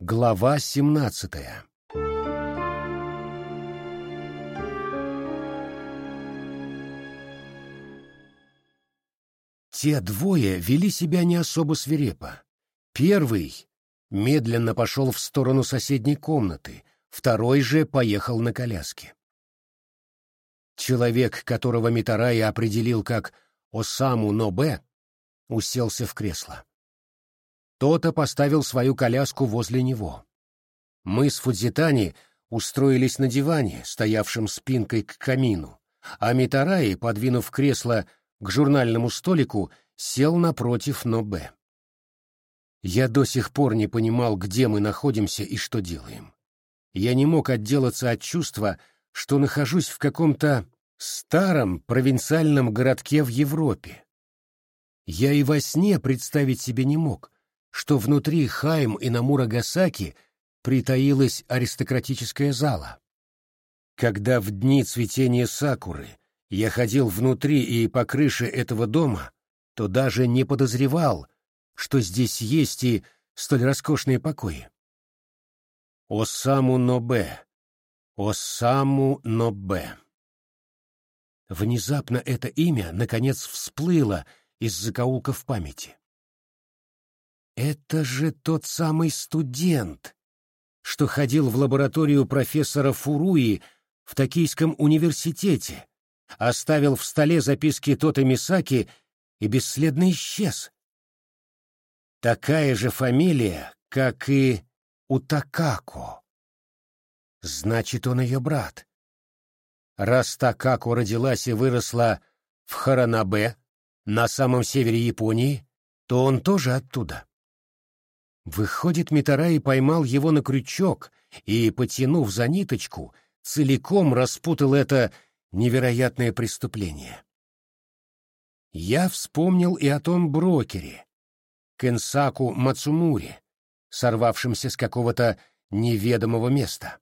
Глава семнадцатая Те двое вели себя не особо свирепо. Первый медленно пошел в сторону соседней комнаты, второй же поехал на коляске. Человек, которого Митарай определил как Осаму Нобе, уселся в кресло. Тота поставил свою коляску возле него. Мы с Фудзитани устроились на диване, стоявшем спинкой к камину, а Митараи, подвинув кресло к журнальному столику, сел напротив Нобе. Я до сих пор не понимал, где мы находимся и что делаем. Я не мог отделаться от чувства, что нахожусь в каком-то старом провинциальном городке в Европе. Я и во сне представить себе не мог, что внутри Хайм и Намура-Гасаки притаилась аристократическая зала. Когда в дни цветения сакуры я ходил внутри и по крыше этого дома, то даже не подозревал, что здесь есть и столь роскошные покои. Осаму Нобе. Осаму Нобе. Внезапно это имя, наконец, всплыло из закоулка в памяти. Это же тот самый студент, что ходил в лабораторию профессора Фуруи в Токийском университете, оставил в столе записки Тота Мисаки и бесследно исчез. Такая же фамилия, как и у Такако. Значит, он ее брат. Раз Такако родилась и выросла в Харанабе, на самом севере Японии, то он тоже оттуда. Выходит, Митараи поймал его на крючок и, потянув за ниточку, целиком распутал это невероятное преступление. Я вспомнил и о том брокере, Кенсаку Мацумури, сорвавшемся с какого-то неведомого места.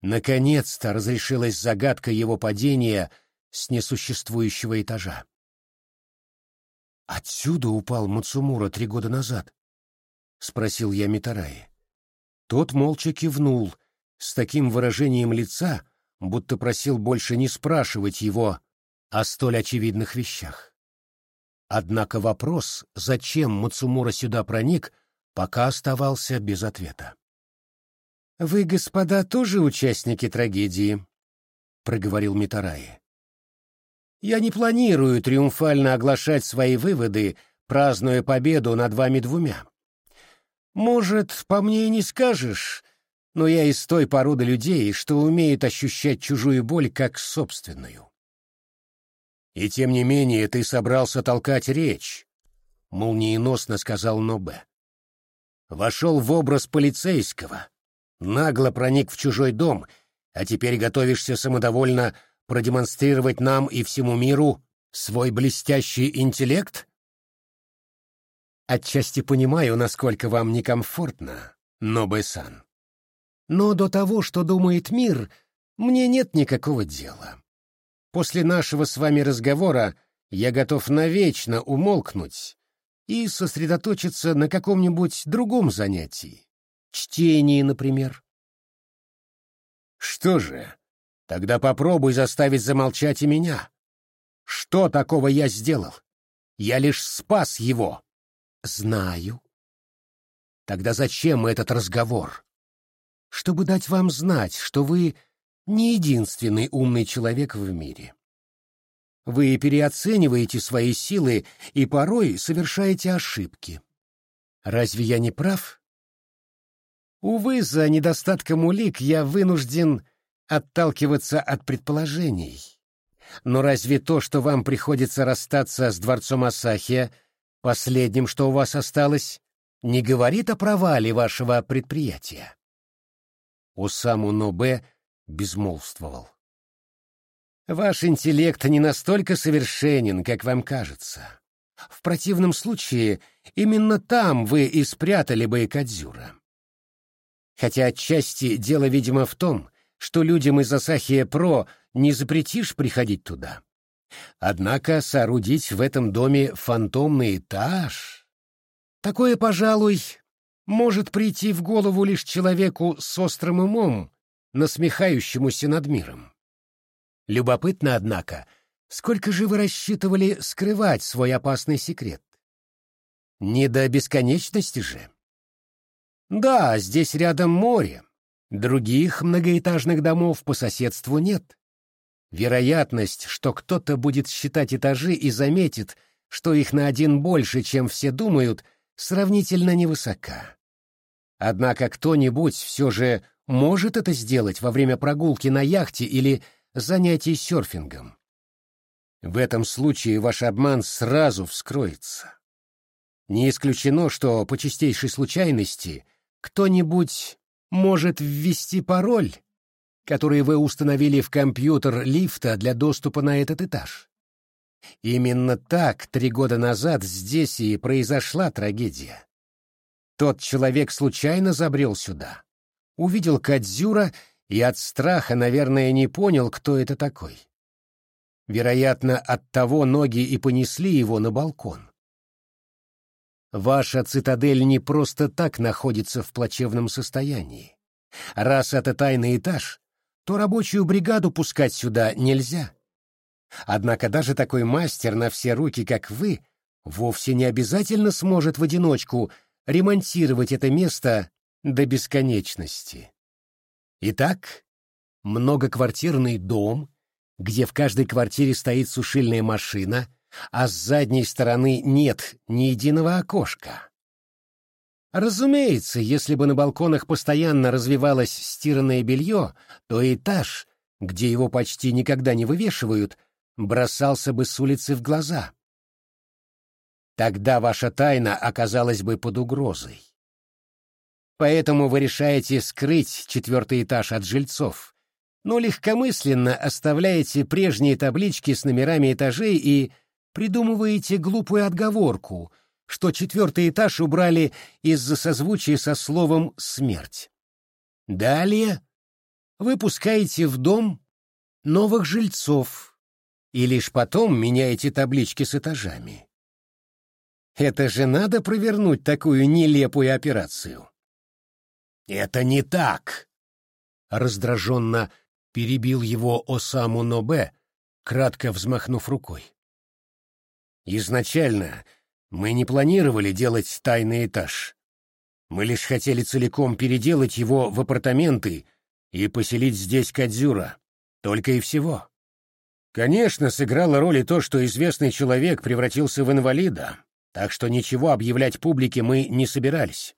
Наконец-то разрешилась загадка его падения с несуществующего этажа. «Отсюда упал Мацумура три года назад?» — спросил я Митараи. Тот молча кивнул, с таким выражением лица, будто просил больше не спрашивать его о столь очевидных вещах. Однако вопрос, зачем Мацумура сюда проник, пока оставался без ответа. «Вы, господа, тоже участники трагедии?» — проговорил Митараи. «Я не планирую триумфально оглашать свои выводы, празднуя победу над вами двумя. Может, по мне и не скажешь, но я из той породы людей, что умеют ощущать чужую боль как собственную. И тем не менее ты собрался толкать речь, — молниеносно сказал Нобе. Вошел в образ полицейского, нагло проник в чужой дом, а теперь готовишься самодовольно продемонстрировать нам и всему миру свой блестящий интеллект? Отчасти понимаю, насколько вам некомфортно, Нобе-сан. Но до того, что думает мир, мне нет никакого дела. После нашего с вами разговора я готов навечно умолкнуть и сосредоточиться на каком-нибудь другом занятии. Чтении, например. Что же, тогда попробуй заставить замолчать и меня. Что такого я сделал? Я лишь спас его. Знаю. Тогда зачем этот разговор? Чтобы дать вам знать, что вы не единственный умный человек в мире. Вы переоцениваете свои силы и порой совершаете ошибки. Разве я не прав? Увы, за недостатком улик я вынужден отталкиваться от предположений. Но разве то, что вам приходится расстаться с дворцом Асахия, последним, что у вас осталось, не говорит о провале вашего предприятия? Усаму Нобе безмолвствовал. Ваш интеллект не настолько совершенен, как вам кажется. В противном случае именно там вы и спрятали бы Кадзюра. Хотя отчасти дело, видимо, в том, что людям из Асахия Про не запретишь приходить туда. Однако соорудить в этом доме фантомный этаж... Такое, пожалуй, может прийти в голову лишь человеку с острым умом, насмехающемуся над миром. Любопытно, однако, сколько же вы рассчитывали скрывать свой опасный секрет? Не до бесконечности же. Да, здесь рядом море. Других многоэтажных домов по соседству нет. Вероятность, что кто-то будет считать этажи и заметит, что их на один больше, чем все думают, сравнительно невысока. Однако кто-нибудь все же может это сделать во время прогулки на яхте или занятий серфингом. В этом случае ваш обман сразу вскроется. Не исключено, что по чистейшей случайности кто-нибудь может ввести пароль, который вы установили в компьютер лифта для доступа на этот этаж. Именно так три года назад здесь и произошла трагедия. Тот человек случайно забрел сюда, увидел Кадзюра и от страха, наверное, не понял, кто это такой. Вероятно, от того ноги и понесли его на балкон. Ваша цитадель не просто так находится в плачевном состоянии. Раз это тайный этаж, то рабочую бригаду пускать сюда нельзя. Однако даже такой мастер на все руки, как вы, вовсе не обязательно сможет в одиночку ремонтировать это место до бесконечности. Итак, многоквартирный дом, где в каждой квартире стоит сушильная машина, а с задней стороны нет ни единого окошка. Разумеется, если бы на балконах постоянно развивалось стиранное белье, то этаж, где его почти никогда не вывешивают, бросался бы с улицы в глаза. Тогда ваша тайна оказалась бы под угрозой. Поэтому вы решаете скрыть четвертый этаж от жильцов, но легкомысленно оставляете прежние таблички с номерами этажей и придумываете глупую отговорку — что четвертый этаж убрали из-за созвучия со словом «смерть». Далее вы пускаете в дом новых жильцов и лишь потом меняете таблички с этажами. Это же надо провернуть такую нелепую операцию. «Это не так!» — раздраженно перебил его Осаму Нобе, кратко взмахнув рукой. «Изначально мы не планировали делать тайный этаж. Мы лишь хотели целиком переделать его в апартаменты и поселить здесь Кадзюра. Только и всего. Конечно, сыграло роль и то, что известный человек превратился в инвалида, так что ничего объявлять публике мы не собирались.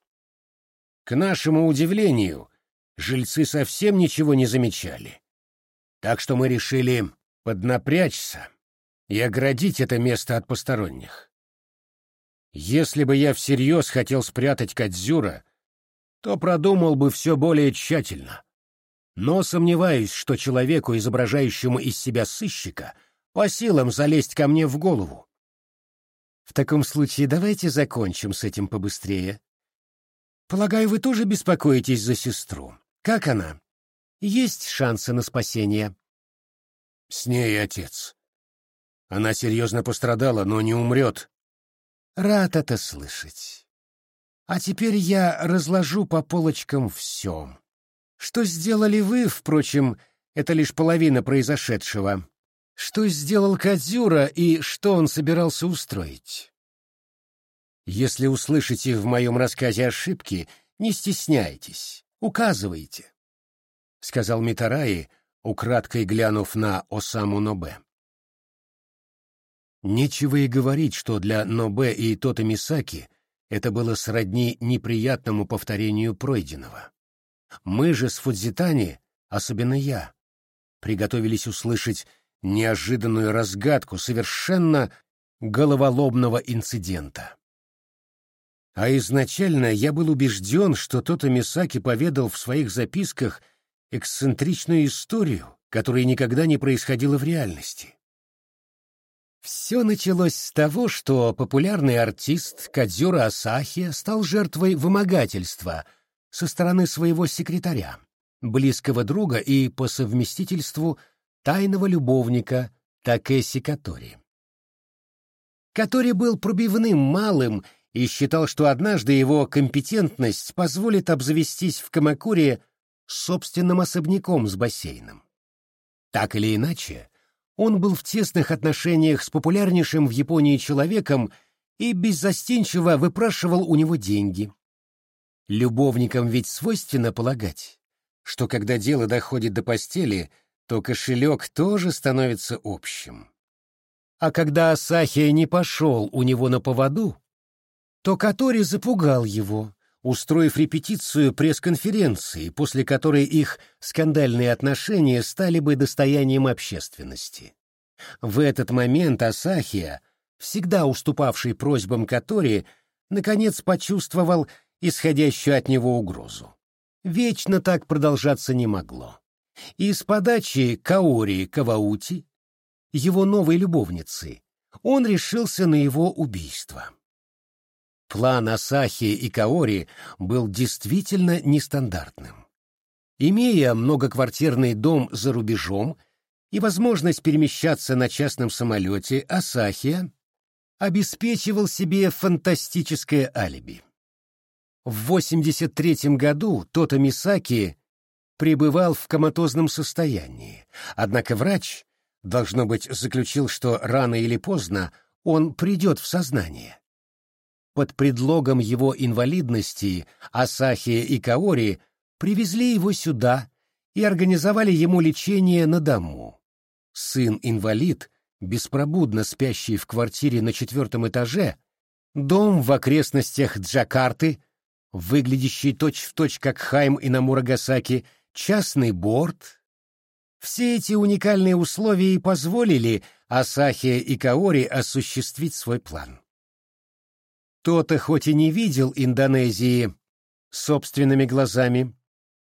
К нашему удивлению, жильцы совсем ничего не замечали. Так что мы решили поднапрячься и оградить это место от посторонних. Если бы я всерьез хотел спрятать Кадзюра, то продумал бы все более тщательно. Но сомневаюсь, что человеку, изображающему из себя сыщика, по силам залезть ко мне в голову. В таком случае давайте закончим с этим побыстрее. Полагаю, вы тоже беспокоитесь за сестру. Как она? Есть шансы на спасение? С ней отец. Она серьезно пострадала, но не умрет, Рад это слышать. А теперь я разложу по полочкам все. Что сделали вы, впрочем, это лишь половина произошедшего. Что сделал Кадзюра и что он собирался устроить? Если услышите в моем рассказе ошибки, не стесняйтесь, указывайте, — сказал Митараи, украдкой глянув на Осаму Нобе. Нечего и говорить, что для Нобе и Тота Мисаки это было сродни неприятному повторению пройденного. Мы же с Фудзитани, особенно я, приготовились услышать неожиданную разгадку совершенно головоломного инцидента. А изначально я был убежден, что Тота Мисаки поведал в своих записках эксцентричную историю, которая никогда не происходила в реальности. Все началось с того, что популярный артист Кадзюра Асахи стал жертвой вымогательства со стороны своего секретаря, близкого друга и по совместительству тайного любовника Такеси Катори. Катори был пробивным малым и считал, что однажды его компетентность позволит обзавестись в Камакуре собственным особняком с бассейном. Так или иначе, он был в тесных отношениях с популярнейшим в Японии человеком и беззастенчиво выпрашивал у него деньги. Любовникам ведь свойственно полагать, что когда дело доходит до постели, то кошелек тоже становится общим. А когда Асахия не пошел у него на поводу, то Катори запугал его, устроив репетицию пресс-конференции, после которой их скандальные отношения стали бы достоянием общественности. В этот момент Асахия, всегда уступавший просьбам Катори, наконец почувствовал исходящую от него угрозу. Вечно так продолжаться не могло. И с подачи Каори Каваути, его новой любовницы, он решился на его убийство. План Асахи и Каори был действительно нестандартным. Имея многоквартирный дом за рубежом и возможность перемещаться на частном самолете, Асахия обеспечивал себе фантастическое алиби. В 83 году Тото Мисаки пребывал в коматозном состоянии, однако врач, должно быть, заключил, что рано или поздно он придет в сознание. Под предлогом его инвалидности Асахи и Каори привезли его сюда и организовали ему лечение на дому. Сын-инвалид, беспробудно спящий в квартире на четвертом этаже, дом в окрестностях Джакарты, выглядящий точь-в-точь точь как Хайм и Намурагасаки, частный борт. Все эти уникальные условия и позволили Асахе и Каори осуществить свой план. То-то хоть и не видел Индонезии собственными глазами,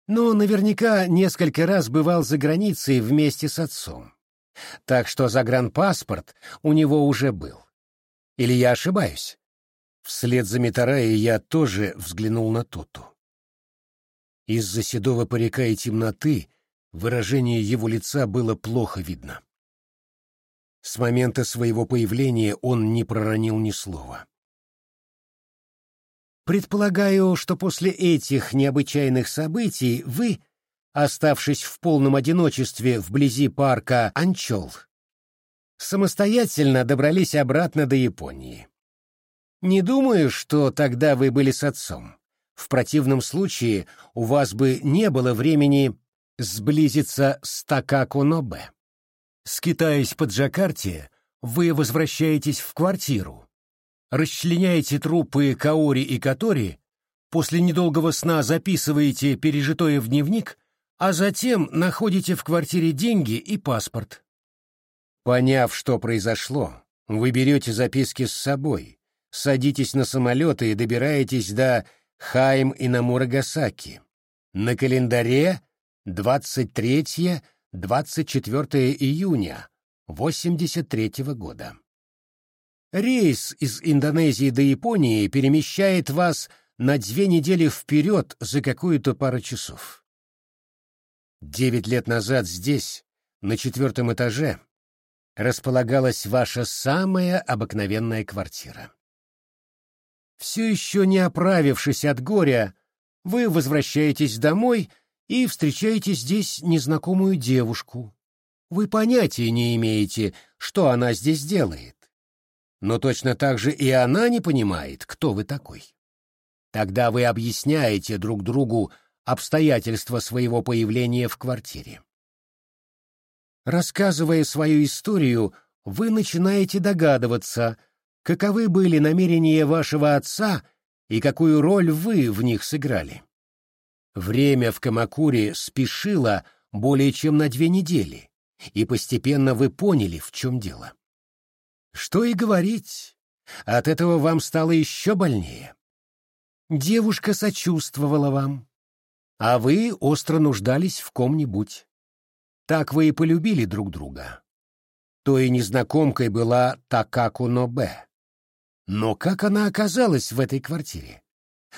но наверняка несколько раз бывал за границей вместе с отцом. Так что загранпаспорт у него уже был. Или я ошибаюсь? Вслед за Митараей я тоже взглянул на Тоту. Из-за седого парика и темноты выражение его лица было плохо видно. С момента своего появления он не проронил ни слова. Предполагаю, что после этих необычайных событий вы, оставшись в полном одиночестве вблизи парка Анчол, самостоятельно добрались обратно до Японии. Не думаю, что тогда вы были с отцом. В противном случае у вас бы не было времени сблизиться с Такако-Нобе. Скитаясь по Джакарте, вы возвращаетесь в квартиру, расчленяете трупы Каори и Катори, после недолгого сна записываете пережитое в дневник, а затем находите в квартире деньги и паспорт. Поняв, что произошло, вы берете записки с собой, садитесь на самолет и добираетесь до Хайм и Намурагасаки. На календаре 23-24 июня 83 -го года. Рейс из Индонезии до Японии перемещает вас на две недели вперед за какую-то пару часов. Девять лет назад здесь, на четвертом этаже, располагалась ваша самая обыкновенная квартира. Все еще не оправившись от горя, вы возвращаетесь домой и встречаете здесь незнакомую девушку. Вы понятия не имеете, что она здесь делает но точно так же и она не понимает, кто вы такой. Тогда вы объясняете друг другу обстоятельства своего появления в квартире. Рассказывая свою историю, вы начинаете догадываться, каковы были намерения вашего отца и какую роль вы в них сыграли. Время в Камакуре спешило более чем на две недели, и постепенно вы поняли, в чем дело. Что и говорить, от этого вам стало еще больнее. Девушка сочувствовала вам, а вы остро нуждались в ком-нибудь. Так вы и полюбили друг друга. То и незнакомкой была Такаку Нобе. Но как она оказалась в этой квартире?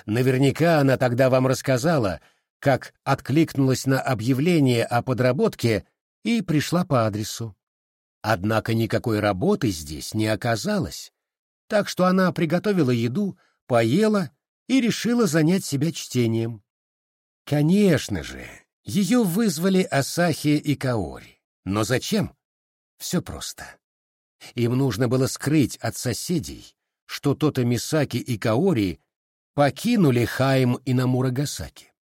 Наверняка она тогда вам рассказала, как откликнулась на объявление о подработке и пришла по адресу. Однако никакой работы здесь не оказалось, так что она приготовила еду, поела и решила занять себя чтением. Конечно же, ее вызвали Асахи и Каори. Но зачем? Все просто. Им нужно было скрыть от соседей, что Тота Мисаки и Каори покинули Хаим и Намурагасаки.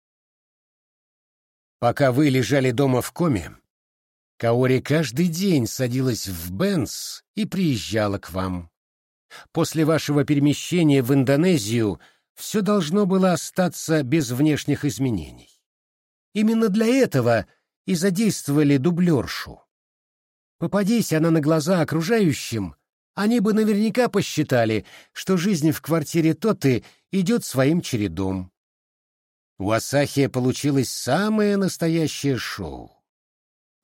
Пока вы лежали дома в коме, Каори каждый день садилась в Бенс и приезжала к вам. После вашего перемещения в Индонезию все должно было остаться без внешних изменений. Именно для этого и задействовали дублершу. Попадись она на глаза окружающим, они бы наверняка посчитали, что жизнь в квартире Тоты идет своим чередом. У Асахия получилось самое настоящее шоу.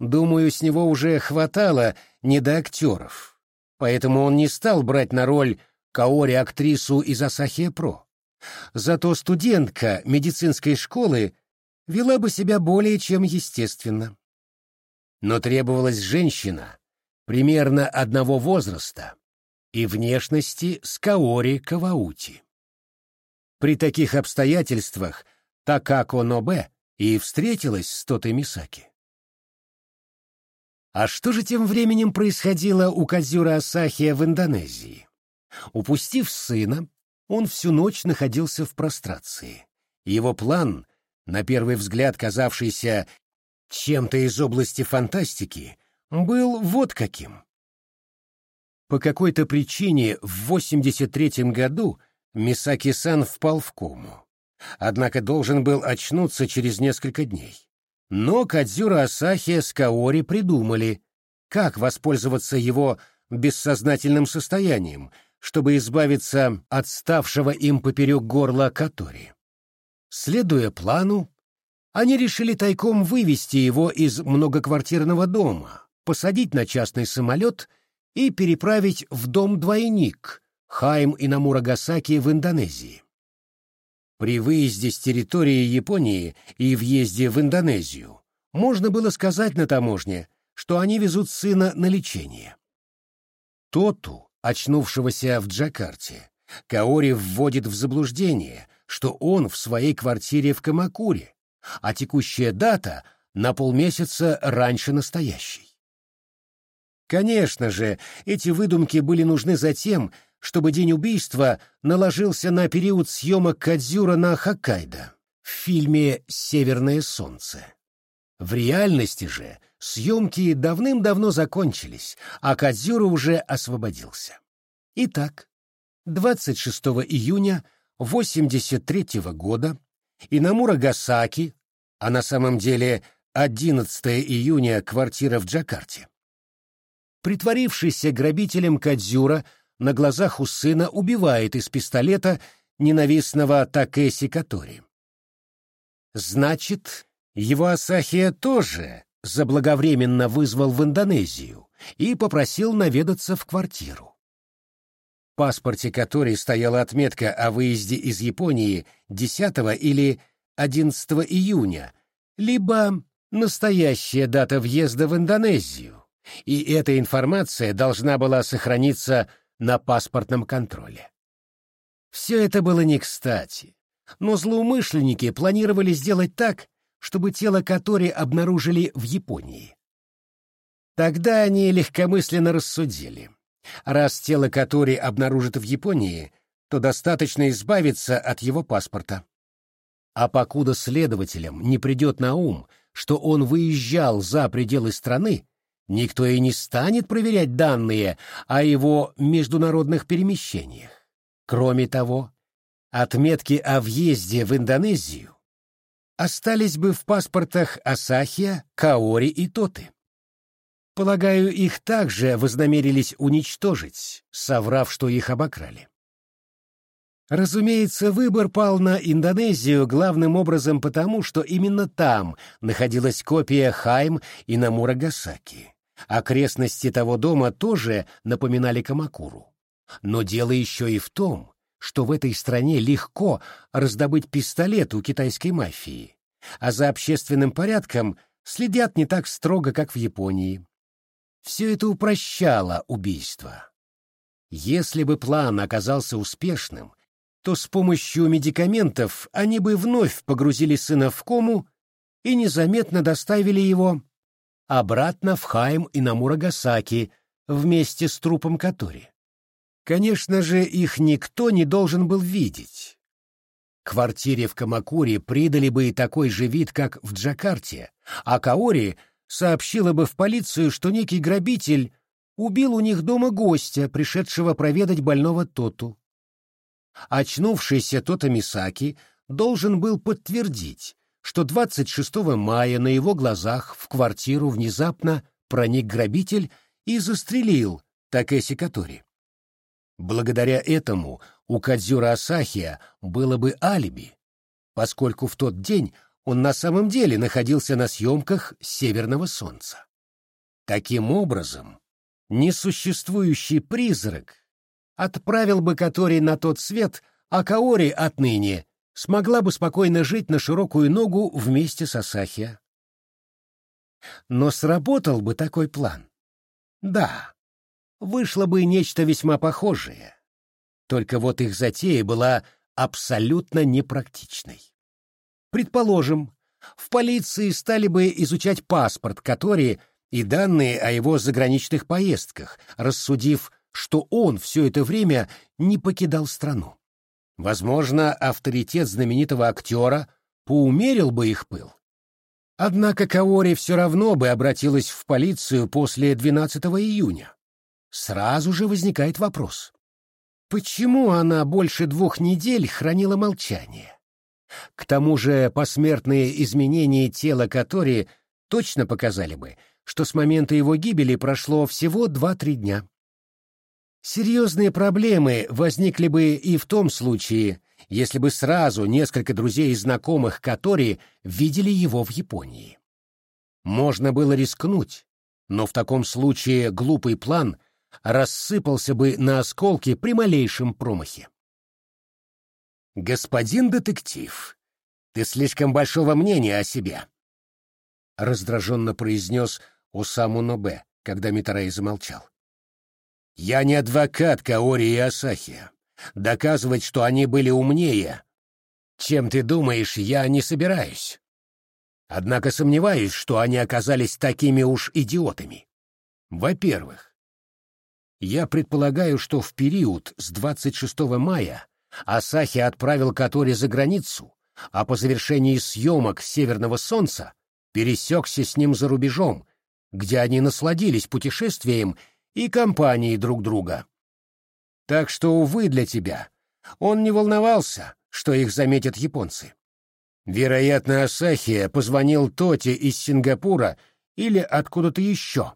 Думаю, с него уже хватало недоактеров, поэтому он не стал брать на роль Каори-актрису из Асахия Про. Зато студентка медицинской школы вела бы себя более чем естественно. Но требовалась женщина примерно одного возраста и внешности с Каори Каваути. При таких обстоятельствах Такако Нобе и встретилась с Тотой Мисаки. А что же тем временем происходило у Кадзюра Асахия в Индонезии? Упустив сына, он всю ночь находился в прострации. Его план, на первый взгляд казавшийся чем-то из области фантастики, был вот каким. По какой-то причине в 83 году Мисаки-сан впал в кому. Однако должен был очнуться через несколько дней. Но Кадзюра Асахи с Каори придумали, как воспользоваться его бессознательным состоянием, чтобы избавиться от ставшего им поперек горла Катори. Следуя плану, они решили тайком вывести его из многоквартирного дома, посадить на частный самолет и переправить в дом-двойник Хайм и Намурагасаки в Индонезии. При выезде с территории Японии и въезде в Индонезию можно было сказать на таможне, что они везут сына на лечение. Тоту, очнувшегося в Джакарте, Каори вводит в заблуждение, что он в своей квартире в Камакуре, а текущая дата на полмесяца раньше настоящей. Конечно же, эти выдумки были нужны за тем, чтобы день убийства наложился на период съемок Кадзюра на Хоккайдо в фильме «Северное солнце». В реальности же съемки давным-давно закончились, а Кадзюра уже освободился. Итак, 26 июня 83 года Инамура Гасаки, а на самом деле 11 июня квартира в Джакарте, притворившийся грабителем Кадзюра на глазах у сына убивает из пистолета ненавистного Такеси Катори. Значит, его Асахия тоже заблаговременно вызвал в Индонезию и попросил наведаться в квартиру. В паспорте Катори стояла отметка о выезде из Японии 10 или 11 июня, либо настоящая дата въезда в Индонезию, и эта информация должна была сохраниться на паспортном контроле. Все это было не кстати, но злоумышленники планировали сделать так, чтобы тело Катори обнаружили в Японии. Тогда они легкомысленно рассудили. Раз тело Катори обнаружат в Японии, то достаточно избавиться от его паспорта. А покуда следователям не придет на ум, что он выезжал за пределы страны, никто и не станет проверять данные о его международных перемещениях. Кроме того, отметки о въезде в Индонезию остались бы в паспортах Асахия, Каори и Тоты. Полагаю, их также вознамерились уничтожить, соврав, что их обокрали. Разумеется, выбор пал на Индонезию главным образом потому, что именно там находилась копия Хайм и Намурагасаки. Окрестности того дома тоже напоминали Камакуру. Но дело еще и в том, что в этой стране легко раздобыть пистолет у китайской мафии, а за общественным порядком следят не так строго, как в Японии. Все это упрощало убийство. Если бы план оказался успешным, то с помощью медикаментов они бы вновь погрузили сына в кому и незаметно доставили его обратно в Хайм и на Мурагасаки вместе с трупом Катори. Конечно же, их никто не должен был видеть. Квартире в Камакуре придали бы и такой же вид, как в Джакарте, а Каори сообщила бы в полицию, что некий грабитель убил у них дома гостя, пришедшего проведать больного Тоту. Очнувшийся Тота Мисаки должен был подтвердить, что 26 мая на его глазах в квартиру внезапно проник грабитель и застрелил Такеси Катори. Благодаря этому у Кадзюра Асахия было бы алиби, поскольку в тот день он на самом деле находился на съемках «Северного солнца». Таким образом, несуществующий призрак отправил бы Катори на тот свет, а Каори отныне смогла бы спокойно жить на широкую ногу вместе с Асахия. Но сработал бы такой план? Да, вышло бы нечто весьма похожее. Только вот их затея была абсолютно непрактичной. Предположим, в полиции стали бы изучать паспорт, который и данные о его заграничных поездках, рассудив, что он все это время не покидал страну. Возможно, авторитет знаменитого актера поумерил бы их пыл. Однако Каори все равно бы обратилась в полицию после 12 июня. Сразу же возникает вопрос. Почему она больше двух недель хранила молчание? К тому же посмертные изменения тела Катори точно показали бы, что с момента его гибели прошло всего 2-3 дня. Серьезные проблемы возникли бы и в том случае, если бы сразу несколько друзей и знакомых Катори видели его в Японии. Можно было рискнуть, но в таком случае глупый план рассыпался бы на осколки при малейшем промахе. «Господин детектив, ты слишком большого мнения о себе», — раздраженно произнес Осаму Нобе, когда Митарай замолчал. Я не адвокат Каори и Асахи. Доказывать, что они были умнее, чем ты думаешь, я не собираюсь. Однако сомневаюсь, что они оказались такими уж идиотами. Во-первых, я предполагаю, что в период с 26 мая Асахи отправил Катори за границу, а по завершении съемок «Северного солнца» пересекся с ним за рубежом, где они насладились путешествием и компанией друг друга. Так что, увы, для тебя, он не волновался, что их заметят японцы. Вероятно, Асахия позвонил Тоте из Сингапура или откуда-то еще.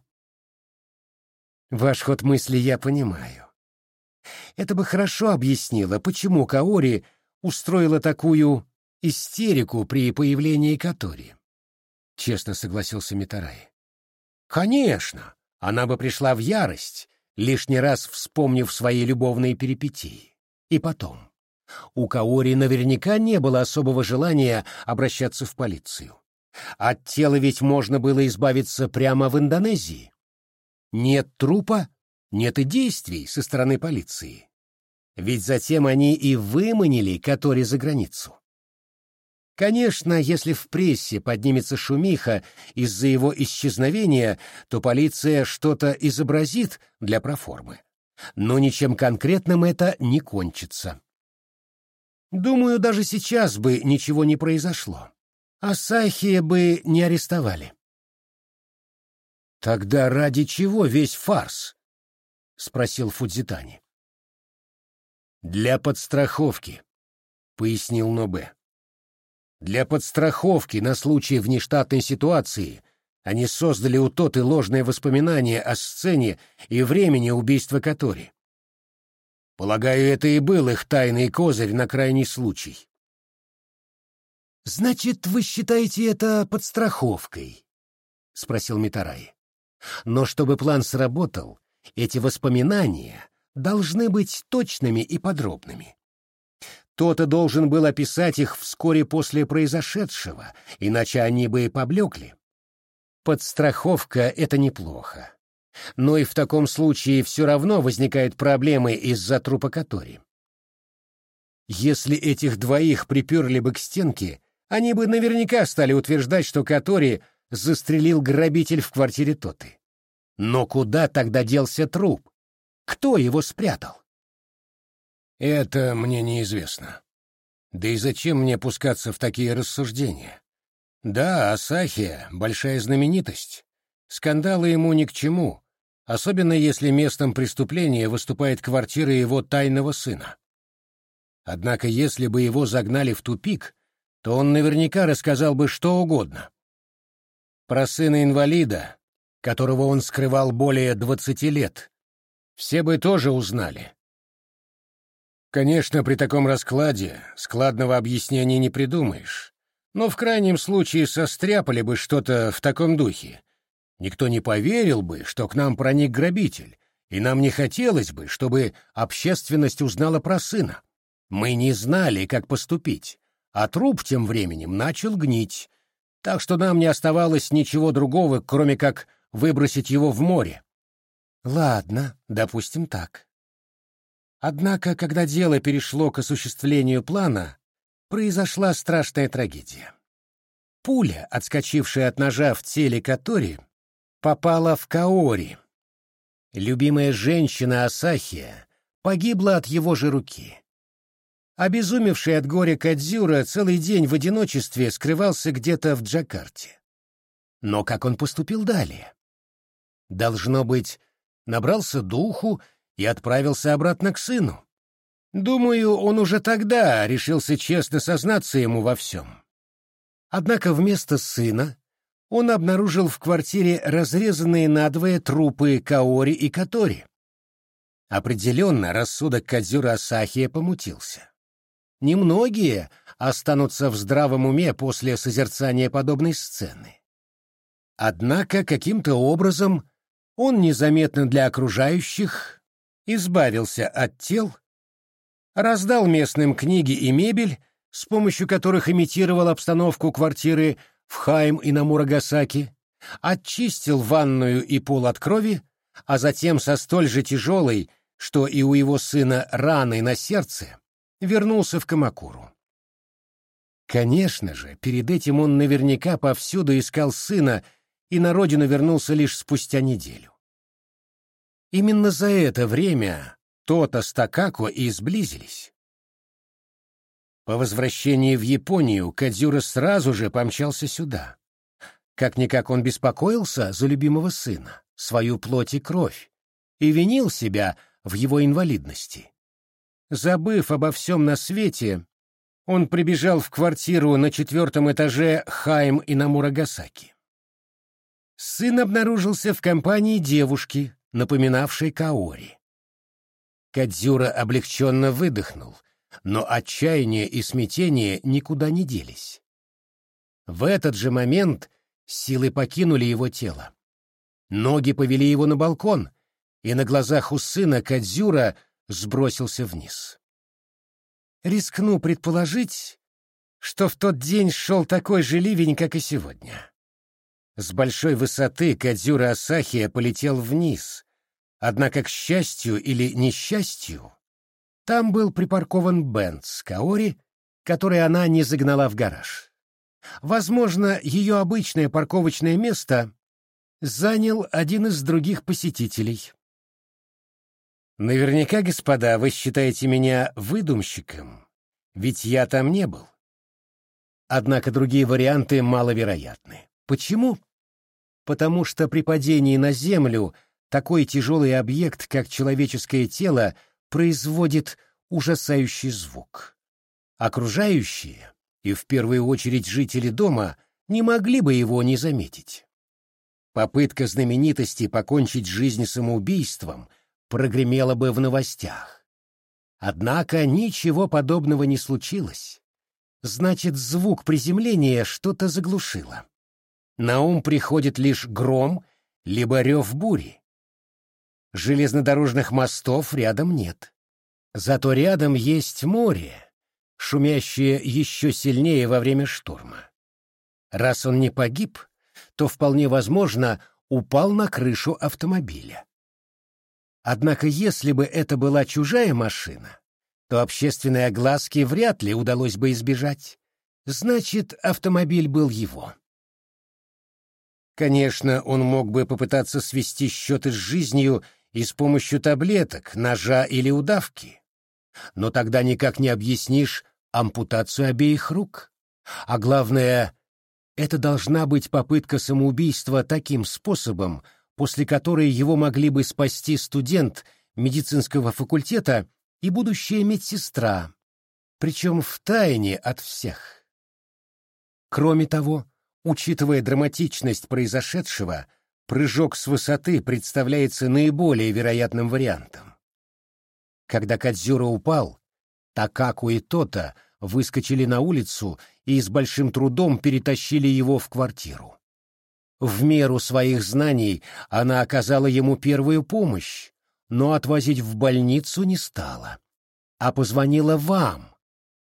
Ваш ход мысли я понимаю. Это бы хорошо объяснило, почему Каори устроила такую истерику при появлении Катори. Честно согласился Митарай. Конечно, она бы пришла в ярость, лишний раз вспомнив свои любовные перипетии. И потом, у Каори наверняка не было особого желания обращаться в полицию. От тела ведь можно было избавиться прямо в Индонезии. Нет трупа, нет и действий со стороны полиции. Ведь затем они и выманили Катори за границу. Конечно, если в прессе поднимется шумиха из-за его исчезновения, то полиция что-то изобразит для проформы. Но ничем конкретным это не кончится. Думаю, даже сейчас бы ничего не произошло. А Сайхия бы не арестовали. «Тогда ради чего весь фарс?» — спросил Фудзитани. «Для подстраховки», — пояснил Нобе. Для подстраховки на случай внештатной ситуации они создали у Тоты ложное воспоминание о сцене и времени убийства Катори. Полагаю, это и был их тайный козырь на крайний случай. «Значит, вы считаете это подстраховкой?» — спросил Митарай. «Но чтобы план сработал, эти воспоминания должны быть точными и подробными. Кто-то должен был описать их вскоре после произошедшего, иначе они бы и поблекли. Подстраховка — это неплохо. Но и в таком случае все равно возникают проблемы из-за трупа Катори. Если этих двоих приперли бы к стенке, они бы наверняка стали утверждать, что Катори застрелил грабитель в квартире Тоты. Но куда тогда делся труп? Кто его спрятал? Это мне неизвестно. Да и зачем мне пускаться в такие рассуждения? Да, Асахия — большая знаменитость. Скандалы ему ни к чему, особенно если местом преступления выступает квартира его тайного сына. Однако если бы его загнали в тупик, то он наверняка рассказал бы что угодно. Про сына инвалида, которого он скрывал более двадцати лет, все бы тоже узнали. Конечно, при таком раскладе складного объяснения не придумаешь, но в крайнем случае состряпали бы что-то в таком духе, Никто не поверил бы, что к нам проник грабитель, и нам не хотелось бы, чтобы общественность узнала про сына. Мы не знали, как поступить, а труп тем временем начал гнить, так что нам не оставалось ничего другого, кроме как выбросить его в море. Ладно, допустим так. Однако, когда дело перешло к осуществлению плана, произошла страшная трагедия. Пуля, отскочившая от ножа в теле Катори, попала в Каори. Любимая женщина Асахия погибла от его же руки. Обезумевший от горя Кадзюра целый день в одиночестве скрывался где-то в Джакарте. Но как он поступил далее? Должно быть, набрался духу и отправился обратно к сыну. Думаю, он уже тогда решился честно сознаться ему во всем. Однако вместо сына он обнаружил в квартире разрезанные надвое трупы Каори и Катори. Определенно, рассудок Кадзюра Асахия помутился. Немногие останутся в здравом уме после созерцания подобной сцены. Однако каким-то образом он незаметно для окружающих избавился от тел, раздал местным книги и мебель, с помощью которых имитировал обстановку квартиры в Хайм и на Мурагасаки, очистил ванную и пол от крови, а затем со столь же тяжелой, что и у его сына раной на сердце, вернулся в Камакуру. Конечно же, перед этим он наверняка повсюду искал сына и на родину вернулся лишь спустя неделю. Именно за это время Тота с Такако и сблизились. По возвращении в Японию Кадзюра сразу же помчался сюда. Как-никак он беспокоился за любимого сына, свою плоть и кровь, и винил себя в его инвалидности. Забыв обо всем на свете, он прибежал в квартиру на четвертом этаже Хайм и. Сын обнаружился в компании девушки, напоминавшей Каори. Кадзюра облегченно выдохнул, но отчаяние и смятение никуда не делись. В этот же момент силы покинули его тело. Ноги повели его на балкон, и на глазах у сына Кадзюра сбросился вниз. Рискну предположить, что в тот день шел такой же ливень, как и сегодня. С большой высоты Кадзюра Асахия полетел вниз, однако, к счастью или несчастью, там был припаркован Бенц Каори, который она не загнала в гараж. Возможно, ее обычное парковочное место занял один из других посетителей. Наверняка, господа, вы считаете меня выдумщиком, ведь я там не был. Однако другие варианты маловероятны. Почему? Потому что при падении на Землю такой тяжелый объект, как человеческое тело, производит ужасающий звук. Окружающие, и в первую очередь жители дома, не могли бы его не заметить. Попытка знаменитости покончить жизнь самоубийством прогремела бы в новостях. Однако ничего подобного не случилось. Значит, звук приземления что-то заглушило. На ум приходит лишь гром, либо рев бури. Железнодорожных мостов рядом нет. Зато рядом есть море, шумящее еще сильнее во время шторма. Раз он не погиб, то вполне возможно упал на крышу автомобиля. Однако если бы это была чужая машина, то общественной огласки вряд ли удалось бы избежать. Значит, автомобиль был его. Конечно, он мог бы попытаться свести счеты с жизнью и с помощью таблеток, ножа или удавки. Но тогда никак не объяснишь ампутацию обеих рук. А главное, это должна быть попытка самоубийства таким способом, после которой его могли бы спасти студент медицинского факультета и будущая медсестра, причем в тайне от всех. Кроме того, учитывая драматичность произошедшего, прыжок с высоты представляется наиболее вероятным вариантом. Когда Кадзюра упал, Такаку и Тота выскочили на улицу и с большим трудом перетащили его в квартиру. В меру своих знаний она оказала ему первую помощь, но отвозить в больницу не стала, а позвонила вам,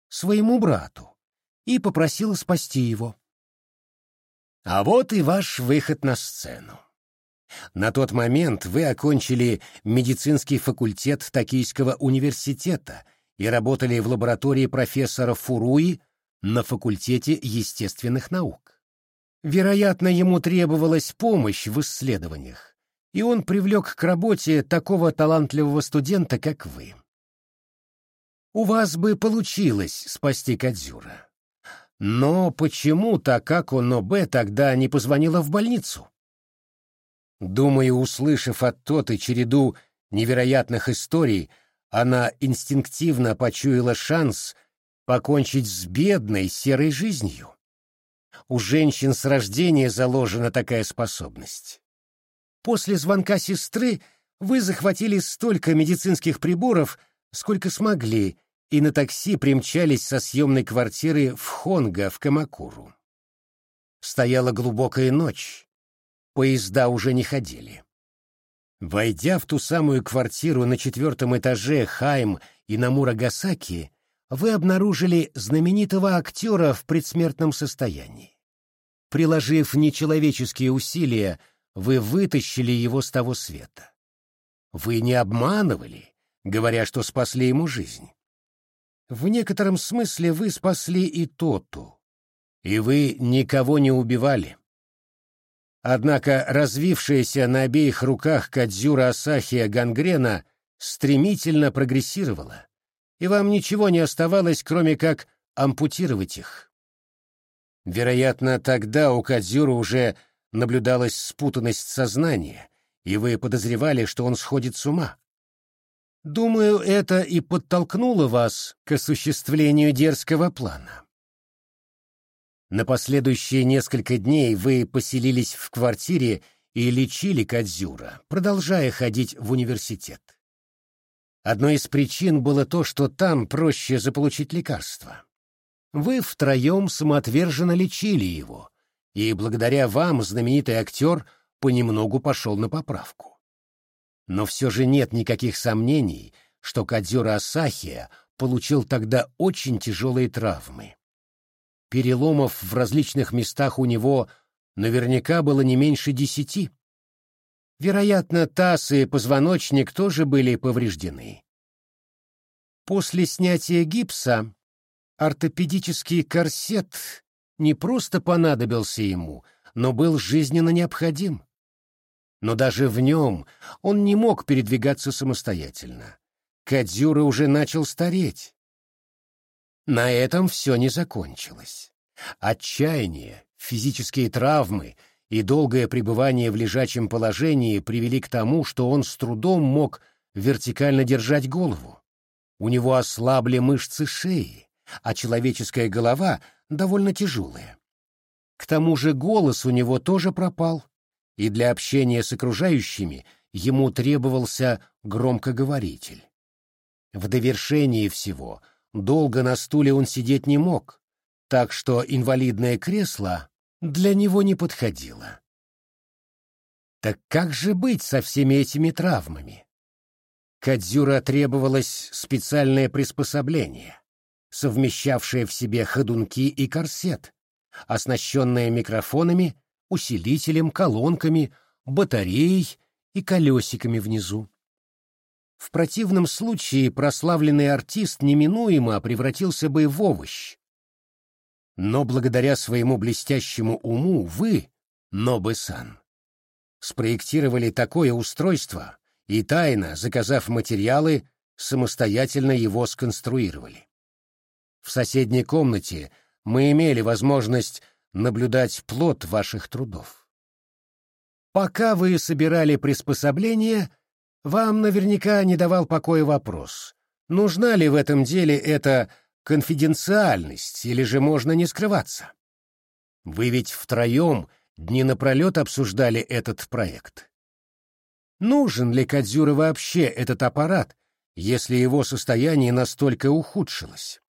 своему брату, и попросила спасти его. А вот и ваш выход на сцену. На тот момент вы окончили медицинский факультет Токийского университета и работали в лаборатории профессора Фуруи на факультете естественных наук. Вероятно, ему требовалась помощь в исследованиях, и он привлек к работе такого талантливого студента, как вы. У вас бы получилось спасти Кадзюра. Но почему Такако Нобе тогда не позвонила в больницу? Думаю, услышав от Тоты череду невероятных историй, она инстинктивно почуяла шанс покончить с бедной серой жизнью. У женщин с рождения заложена такая способность. После звонка сестры вы захватили столько медицинских приборов, сколько смогли, и на такси примчались со съемной квартиры в Хонга в Камакуру. Стояла глубокая ночь. Поезда уже не ходили. Войдя в ту самую квартиру на четвертом этаже Хайм и Намурагасаки, вы обнаружили знаменитого актера в предсмертном состоянии. Приложив нечеловеческие усилия, вы вытащили его с того света. Вы не обманывали, говоря, что спасли ему жизнь. В некотором смысле вы спасли и Тоту, и вы никого не убивали. Однако развившаяся на обеих руках Кадзюра Асахия гангрена стремительно прогрессировала, и вам ничего не оставалось, кроме как ампутировать их. Вероятно, тогда у Кадзюра уже наблюдалась спутанность сознания, и вы подозревали, что он сходит с ума. Думаю, это и подтолкнуло вас к осуществлению дерзкого плана. На последующие несколько дней вы поселились в квартире и лечили Кадзюра, продолжая ходить в университет. Одной из причин было то, что там проще заполучить лекарства. Вы втроем самоотверженно лечили его, и благодаря вам знаменитый актер понемногу пошел на поправку. Но все же нет никаких сомнений, что Кадзюра Асахия получил тогда очень тяжелые травмы. Переломов в различных местах у него наверняка было не меньше десяти. Вероятно, таз и позвоночник тоже были повреждены. После снятия гипса ортопедический корсет не просто понадобился ему, но был жизненно необходим. Но даже в нем он не мог передвигаться самостоятельно. Кадзюра уже начал стареть. На этом все не закончилось. Отчаяние, физические травмы — и долгое пребывание в лежачем положении привели к тому, что он с трудом мог вертикально держать голову. У него ослабли мышцы шеи, а человеческая голова довольно тяжелая. К тому же голос у него тоже пропал, и для общения с окружающими ему требовался громкоговоритель. В довершении всего долго на стуле он сидеть не мог, так что инвалидное кресло для него не подходило. Так как же быть со всеми этими травмами? Кадзюра требовалось специальное приспособление, совмещавшее в себе ходунки и корсет, оснащенное микрофонами, усилителем, колонками, батареей и колесиками внизу. В противном случае прославленный артист неминуемо превратился бы в овощ. Но благодаря своему блестящему уму вы, Нобы-сан, спроектировали такое устройство и тайно, заказав материалы, самостоятельно его сконструировали. В соседней комнате мы имели возможность наблюдать плод ваших трудов. Пока вы собирали приспособления, вам наверняка не давал покоя вопрос, нужна ли в этом деле эта конфиденциальность или же можно не скрываться. Вы ведь втроем дни напролет обсуждали этот проект. Нужен ли Кадзюра вообще этот аппарат, если его состояние настолько ухудшилось?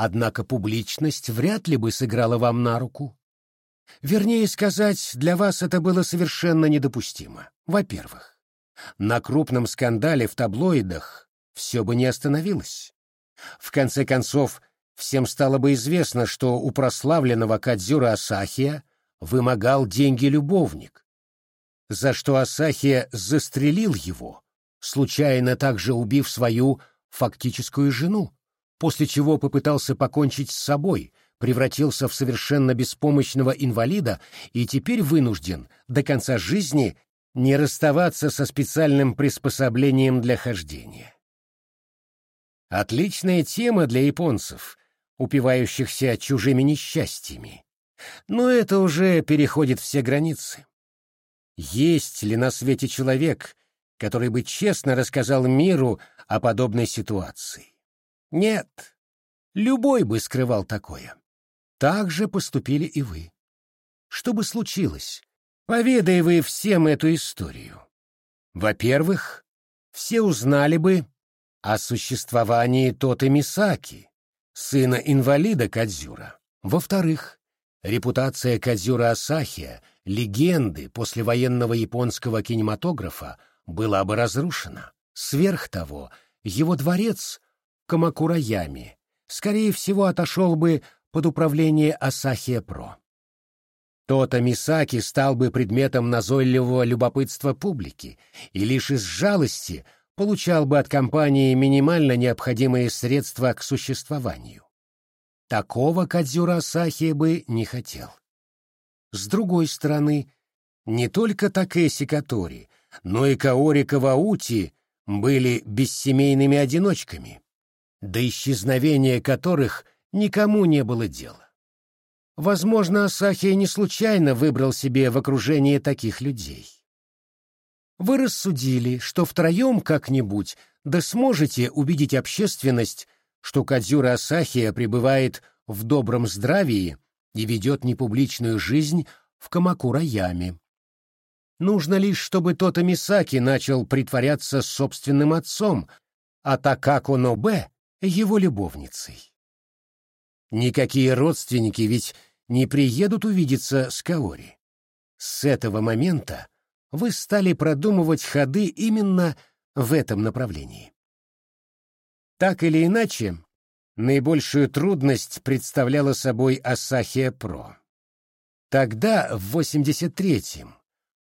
Однако публичность вряд ли бы сыграла вам на руку. Вернее сказать, для вас это было совершенно недопустимо. Во-первых, на крупном скандале в таблоидах все бы не остановилось. В конце концов, всем стало бы известно, что у прославленного Кадзюра Асахия вымогал деньги любовник, за что Асахия застрелил его, случайно также убив свою фактическую жену после чего попытался покончить с собой, превратился в совершенно беспомощного инвалида и теперь вынужден до конца жизни не расставаться со специальным приспособлением для хождения. Отличная тема для японцев, упивающихся чужими несчастьями. Но это уже переходит все границы. Есть ли на свете человек, который бы честно рассказал миру о подобной ситуации? Нет, любой бы скрывал такое. Так же поступили и вы. Что бы случилось, поведай вы всем эту историю. Во-первых, все узнали бы о существовании Тоты Мисаки, сына инвалида Кадзюра. Во-вторых, репутация Кадзюра Асахия, легенды послевоенного японского кинематографа, была бы разрушена. Сверх того, его дворец Камакураями, скорее всего, отошел бы под управление Асахия Про. То-то Мисаки стал бы предметом назойливого любопытства публики и лишь из жалости получал бы от компании минимально необходимые средства к существованию. Такого Кадзюра Асахия бы не хотел. С другой стороны, не только Такеси Катори, но и Каори Каваути были бессемейными одиночками до исчезновения которых никому не было дела. Возможно, Асахия не случайно выбрал себе в окружении таких людей. Вы рассудили, что втроем как-нибудь да сможете убедить общественность, что Кадзюра Асахия пребывает в добром здравии и ведет непубличную жизнь в Камакура-яме. Нужно лишь, чтобы тот Мисаки начал притворяться собственным отцом, а Такако Нобе его любовницей. Никакие родственники ведь не приедут увидеться с Каори. С этого момента вы стали продумывать ходы именно в этом направлении. Так или иначе, наибольшую трудность представляла собой Асахия Про. Тогда, в 83-м,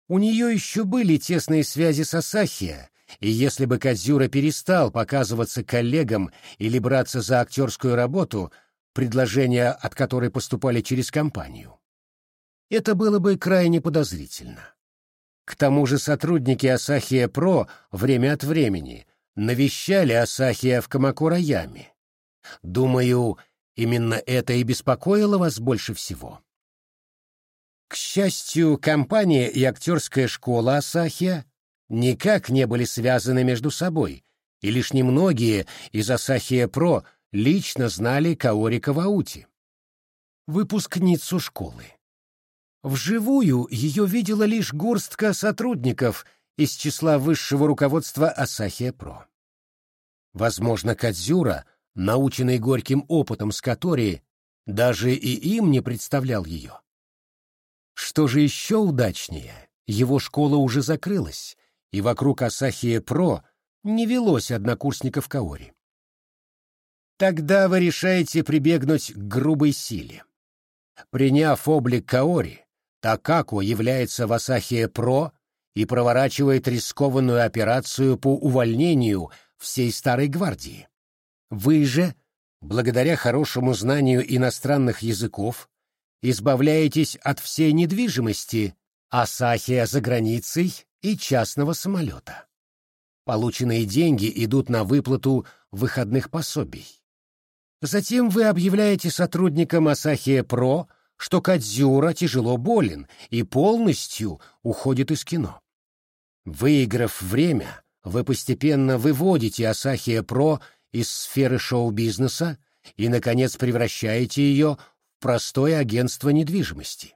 у нее еще были тесные связи с Асахия, и если бы Кадзюра перестал показываться коллегам или браться за актерскую работу, предложения от которой поступали через компанию, это было бы крайне подозрительно. К тому же сотрудники Асахия Про время от времени навещали Асахия в Камакураяме. Думаю, именно это и беспокоило вас больше всего. К счастью, компания и актерская школа Асахия никак не были связаны между собой, и лишь немногие из Асахия Про лично знали Каори Каваути, выпускницу школы. Вживую ее видела лишь горстка сотрудников из числа высшего руководства Асахия Про. Возможно, Кадзюра, наученный горьким опытом с Катори, даже и им не представлял ее. Что же еще удачнее, его школа уже закрылась, и вокруг Асахия Про не велось однокурсников Каори. Тогда вы решаете прибегнуть к грубой силе. Приняв облик Каори, Такако является в Асахия Про и проворачивает рискованную операцию по увольнению всей старой гвардии. Вы же, благодаря хорошему знанию иностранных языков, избавляетесь от всей недвижимости, Асахия за границей и частного самолета. Полученные деньги идут на выплату выходных пособий. Затем вы объявляете сотрудникам Асахия Про, что Кадзюра тяжело болен и полностью уходит из кино. Выиграв время, вы постепенно выводите Асахия Про из сферы шоу-бизнеса и, наконец, превращаете ее в простое агентство недвижимости.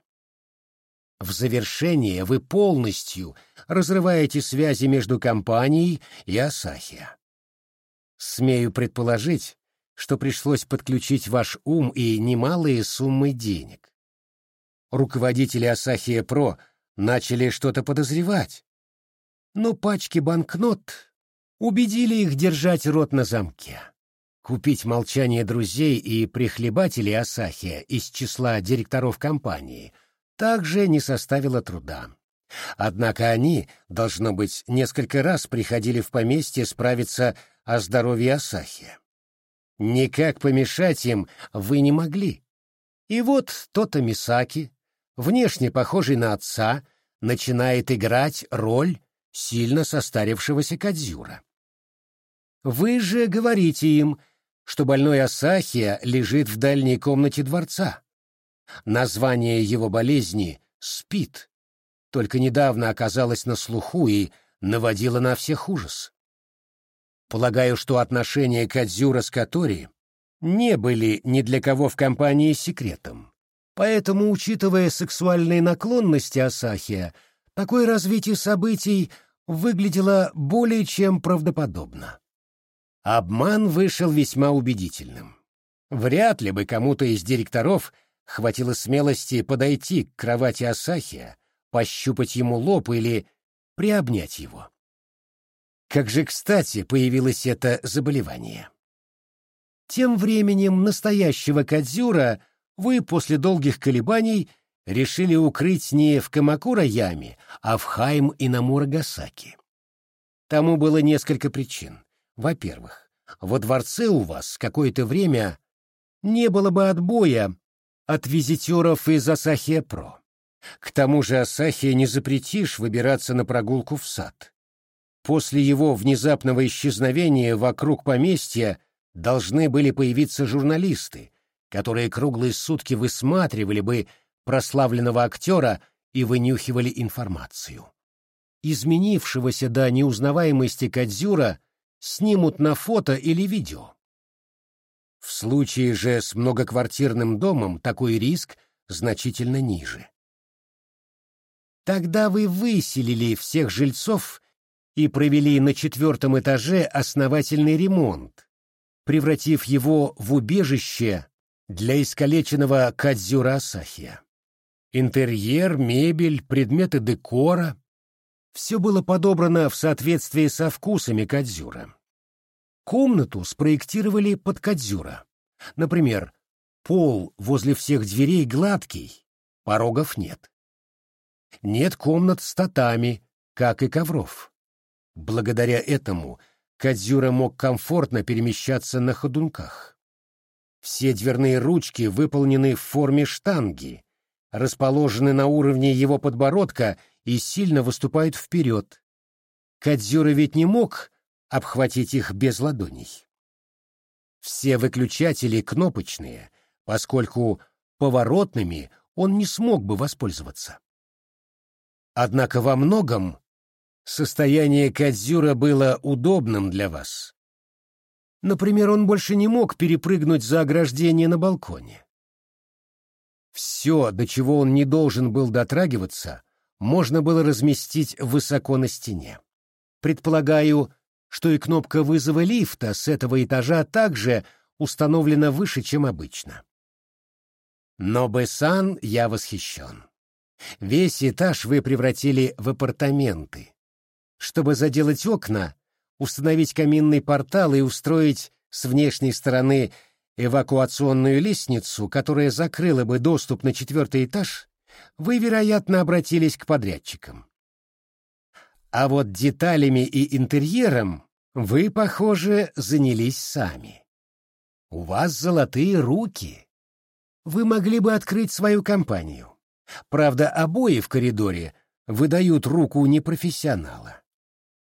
В завершение вы полностью разрываете связи между компанией и Асахия. Смею предположить, что пришлось подключить ваш ум и немалые суммы денег. Руководители Асахия Про начали что-то подозревать, но пачки банкнот убедили их держать рот на замке. Купить молчание друзей и прихлебателей Асахия из числа директоров компании также не составило труда. Однако они, должно быть, несколько раз приходили в поместье справиться о здоровье Асахия. Никак помешать им вы не могли. И вот Тота Мисаки, внешне похожий на отца, начинает играть роль сильно состарившегося Кадзюра. Вы же говорите им, что больной Асахия лежит в дальней комнате дворца. Название его болезни — СПИД, только недавно оказалось на слуху и наводило на всех ужас. Полагаю, что отношения Кадзюра с Катори не были ни для кого в компании секретом. Поэтому, учитывая сексуальные наклонности Асахия, такое развитие событий выглядело более чем правдоподобно. Обман вышел весьма убедительным. Вряд ли бы кому-то из директоров хватило смелости подойти к кровати Асахия, пощупать ему лоб или приобнять его. Как же кстати появилось это заболевание. Тем временем настоящего Кадзюра вы после долгих колебаний решили укрыть не в Камакура-яме, а в Хайм и на Мурагасаки. Тому было несколько причин. Во-первых, во дворце у вас какое-то время не было бы отбоя от визитеров из Асахия-Про. К тому же Асахия не запретишь выбираться на прогулку в сад. После его внезапного исчезновения вокруг поместья должны были появиться журналисты, которые круглые сутки высматривали бы прославленного актера и вынюхивали информацию. Изменившегося до неузнаваемости Кадзюра снимут на фото или видео. В случае же с многоквартирным домом такой риск значительно ниже. Тогда вы выселили всех жильцов и провели на четвертом этаже основательный ремонт, превратив его в убежище для искалеченного Кадзюра Асахия. Интерьер, мебель, предметы декора — все было подобрано в соответствии со вкусами Кадзюра. Комнату спроектировали под Кадзюра. Например, пол возле всех дверей гладкий, порогов нет. Нет комнат с татами, как и ковров. Благодаря этому Кадзюра мог комфортно перемещаться на ходунках. Все дверные ручки выполнены в форме штанги, расположены на уровне его подбородка и сильно выступают вперед. Кадзюра ведь не мог обхватить их без ладоней. Все выключатели кнопочные, поскольку поворотными он не смог бы воспользоваться. Однако во многом состояние Кадзюра было удобным для вас. Например, он больше не мог перепрыгнуть за ограждение на балконе. Все, до чего он не должен был дотрагиваться, можно было разместить высоко на стене. Предполагаю, что и кнопка вызова лифта с этого этажа также установлена выше, чем обычно. Но Бесан я восхищен. Весь этаж вы превратили в апартаменты, чтобы заделать окна, установить каминный портал и устроить с внешней стороны эвакуационную лестницу, которая закрыла бы доступ на четвертый этаж, вы, вероятно, обратились к подрядчикам. А вот деталями и интерьером вы, похоже, занялись сами. У вас золотые руки. Вы могли бы открыть свою компанию. Правда, обои в коридоре выдают руку непрофессионала.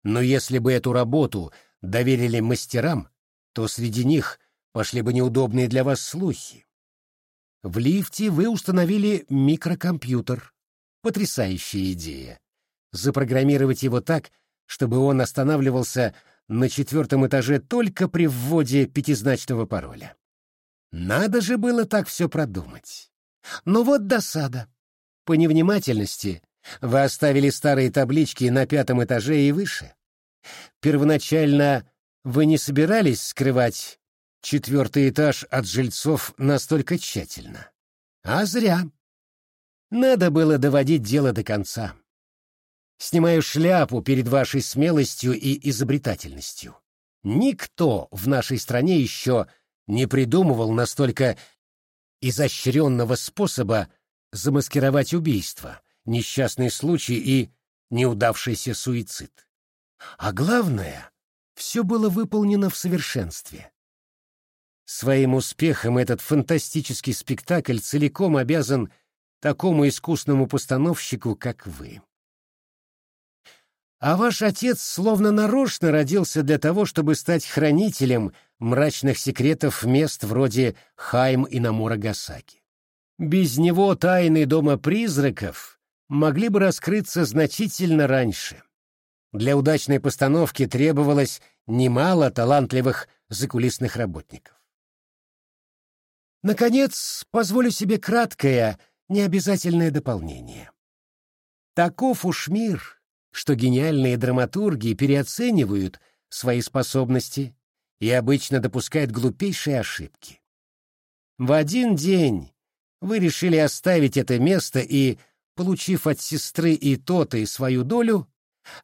Но если бы эту работу доверили мастерам, то среди них пошли бы неудобные для вас слухи. В лифте вы установили микрокомпьютер. Потрясающая идея. Запрограммировать его так, чтобы он останавливался на четвертом этаже только при вводе пятизначного пароля. Надо же было так все продумать. Но вот досада. По невнимательности вы оставили старые таблички на пятом этаже и выше. Первоначально вы не собирались скрывать четвертый этаж от жильцов настолько тщательно. А зря. Надо было доводить дело до конца. Снимаю шляпу перед вашей смелостью и изобретательностью. Никто в нашей стране еще не придумывал настолько изощренного способа замаскировать убийство, несчастный случай и неудавшийся суицид. А главное, все было выполнено в совершенстве. Своим успехом этот фантастический спектакль целиком обязан такому искусному постановщику, как вы. А ваш отец словно нарочно родился для того, чтобы стать хранителем мрачных секретов мест вроде Хайм и Намурагасаки. Без него тайны дома призраков могли бы раскрыться значительно раньше. Для удачной постановки требовалось немало талантливых закулисных работников. Наконец, позволю себе краткое, необязательное дополнение. Таков уж мир, что гениальные драматурги переоценивают свои способности и обычно допускают глупейшие ошибки. В один день вы решили оставить это место и, получив от сестры и тоты свою долю,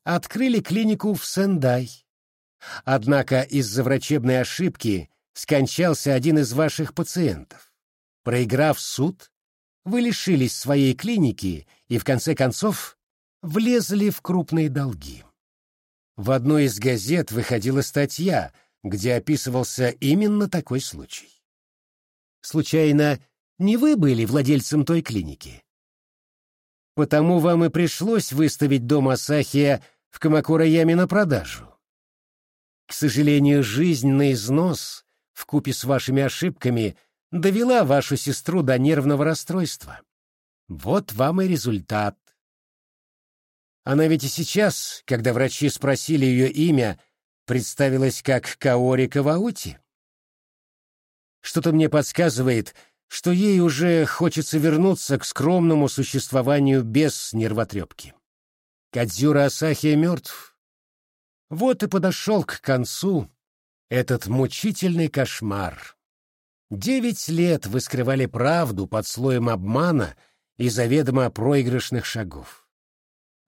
открыли клинику в Сендай. Однако из-за врачебной ошибки скончался один из ваших пациентов. Проиграв суд, вы лишились своей клиники и, в конце концов, влезли в крупные долги. В одной из газет выходила статья, где описывался именно такой случай. Случайно, не вы были владельцем той клиники? Потому вам и пришлось выставить дом Асахия в Камакура-яме на продажу. К сожалению, жизнь на износ, вкупе с вашими ошибками, довела вашу сестру до нервного расстройства. Вот вам и результат. Она ведь и сейчас, когда врачи спросили ее имя, представилась как Каори Каваути. Что-то мне подсказывает, что ей уже хочется вернуться к скромному существованию без нервотрепки. Кадзюра Асахия мертв. Вот и подошел к концу этот мучительный кошмар. Девять лет вы скрывали правду под слоем обмана и заведомо проигрышных шагов.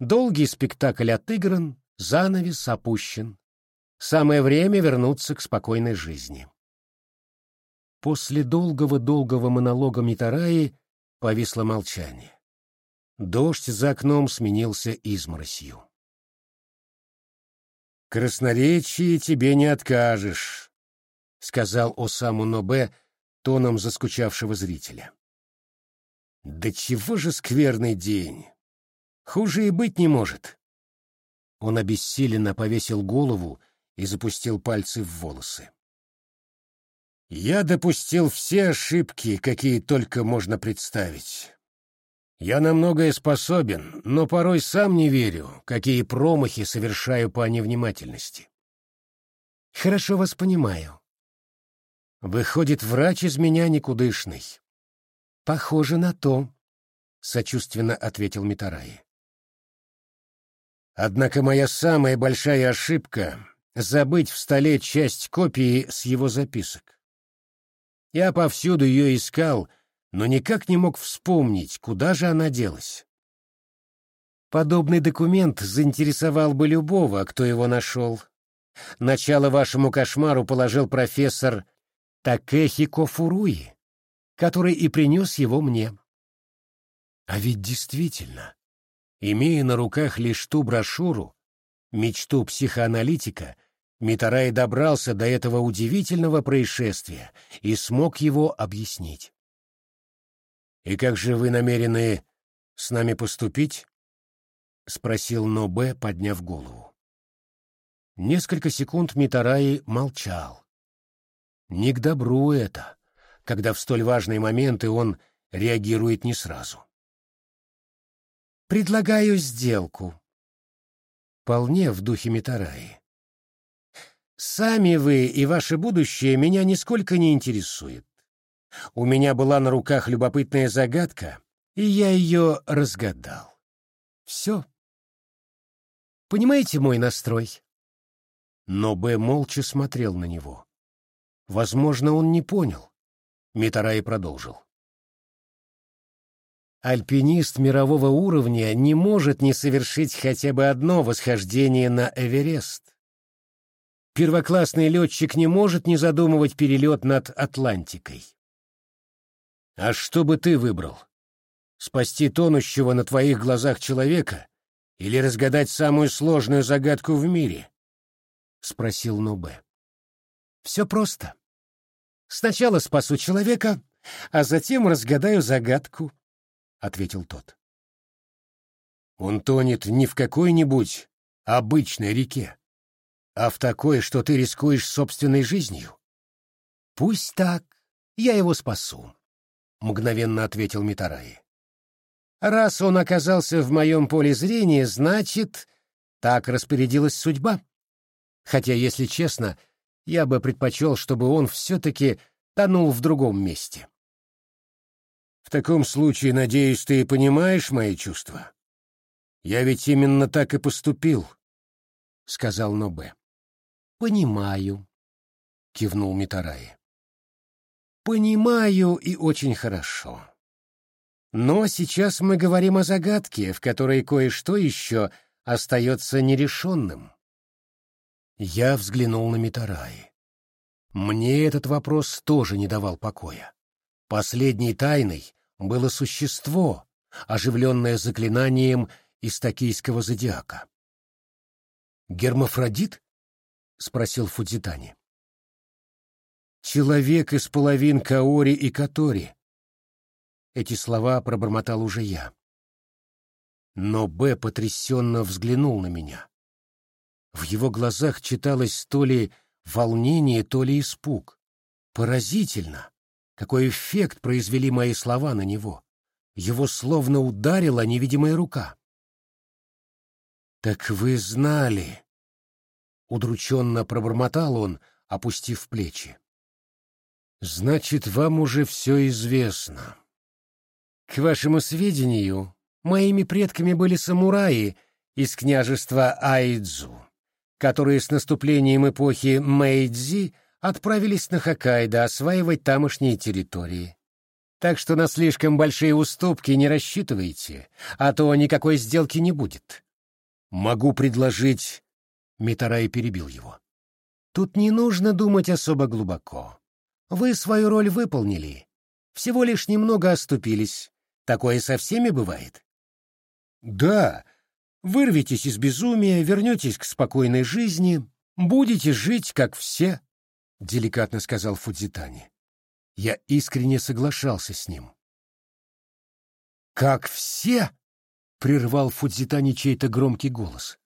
Долгий спектакль отыгран, занавес опущен. Самое время вернуться к спокойной жизни. После долгого-долгого монолога Митараи повисло молчание. Дождь за окном сменился изморосью. «Красноречие тебе не откажешь», — сказал Осаму Нобе тоном заскучавшего зрителя. «Да чего же скверный день! Хуже и быть не может!» Он обессиленно повесил голову и запустил пальцы в волосы. Я допустил все ошибки, какие только можно представить. Я на многое способен, но порой сам не верю, какие промахи совершаю по невнимательности. Хорошо вас понимаю. Выходит, врач из меня никудышный. Похоже на то, — сочувственно ответил Митараи. Однако моя самая большая ошибка — забыть в столе часть копии с его записок. Я повсюду ее искал, но никак не мог вспомнить, куда же она делась. Подобный документ заинтересовал бы любого, кто его нашел. Начало вашему кошмару положил профессор Такехико Фуруи, который и принес его мне. А ведь действительно, имея на руках лишь ту брошюру, мечту психоаналитика, Митарай добрался до этого удивительного происшествия и смог его объяснить. «И как же вы намерены с нами поступить?» — спросил Нобе, подняв голову. Несколько секунд Митараи молчал. Не к добру это, когда в столь важные моменты он реагирует не сразу. «Предлагаю сделку», вполне в духе Митараи. Сами вы и ваше будущее меня нисколько не интересует. У меня была на руках любопытная загадка, и я ее разгадал. Все. Понимаете мой настрой? Но Б молча смотрел на него. Возможно, он не понял. Митараи продолжил. Альпинист мирового уровня не может не совершить хотя бы одно восхождение на Эверест. Первоклассный летчик не может не задумывать перелет над Атлантикой. А что бы ты выбрал? Спасти тонущего на твоих глазах человека или разгадать самую сложную загадку в мире? — спросил Нобе. — Все просто. Сначала спасу человека, а затем разгадаю загадку. — ответил тот. «Он тонет не в какой-нибудь обычной реке, а в такой, что ты рискуешь собственной жизнью». «Пусть так, я его спасу», — мгновенно ответил Митараи. «Раз он оказался в моем поле зрения, значит, так распорядилась судьба. Хотя, если честно, я бы предпочел, чтобы он все-таки тонул в другом месте». В таком случае, надеюсь, ты понимаешь мои чувства. Я ведь именно так и поступил, — сказал Нобе. Понимаю, — кивнул Митараи. Понимаю и очень хорошо. Но сейчас мы говорим о загадке, в которой кое-что еще остается нерешенным. Я взглянул на Митараи. Мне этот вопрос тоже не давал покоя. Последней тайной было существо, оживленное заклинанием из токийского зодиака. «Гермафродит?» — спросил Фудзитани. «Человек из половин Каори и Катори». Эти слова пробормотал уже я. Но Б потрясенно взглянул на меня. В его глазах читалось то ли волнение, то ли испуг. Поразительно, какой эффект произвели мои слова на него. Его словно ударила невидимая рука. «Так вы знали!» Удрученно пробормотал он, опустив плечи. «Значит, вам уже все известно. К вашему сведению, моими предками были самураи из княжества Айдзу, которые с наступлением эпохи Мэйдзи отправились на Хоккайдо осваивать тамошние территории. Так что на слишком большие уступки не рассчитывайте, а то никакой сделки не будет. Могу предложить... Митарай перебил его. Тут не нужно думать особо глубоко. Вы свою роль выполнили. Всего лишь немного оступились. Такое со всеми бывает. Да, вырветесь из безумия, вернетесь к спокойной жизни, будете жить, как все. — деликатно сказал Фудзитани. Я искренне соглашался с ним. «Как все?» — прервал Фудзитани чей-то громкий голос.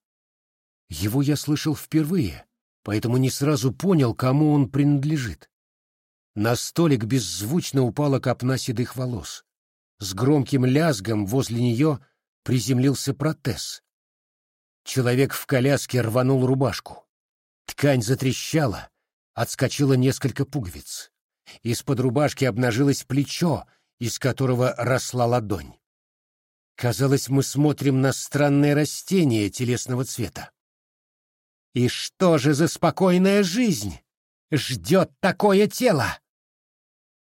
Его я слышал впервые, поэтому не сразу понял, кому он принадлежит. На столик беззвучно упала копна седых волос. С громким лязгом возле нее приземлился протез. Человек в коляске рванул рубашку. Ткань затрещала, отскочило несколько пуговиц. Из-под рубашки обнажилось плечо, из которого росла ладонь. Казалось, мы смотрим на странное растение телесного цвета. «И что же за спокойная жизнь ждет такое тело?»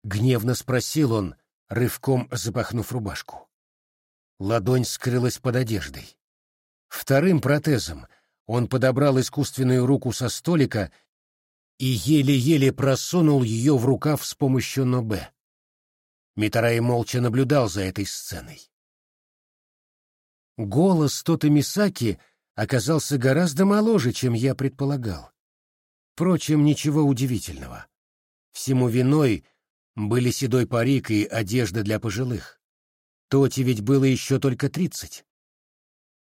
Гневно спросил он, рывком запахнув рубашку. Ладонь скрылась под одеждой. Вторым протезом он подобрал искусственную руку со столика и еле-еле просунул ее в рукав с помощью Нобе. Митарай молча наблюдал за этой сценой. Голос Тота Мисаки оказался гораздо моложе, чем я предполагал. Впрочем, ничего удивительного. Всему виной были седой парик и одежда для пожилых. Тоти ведь было еще только тридцать.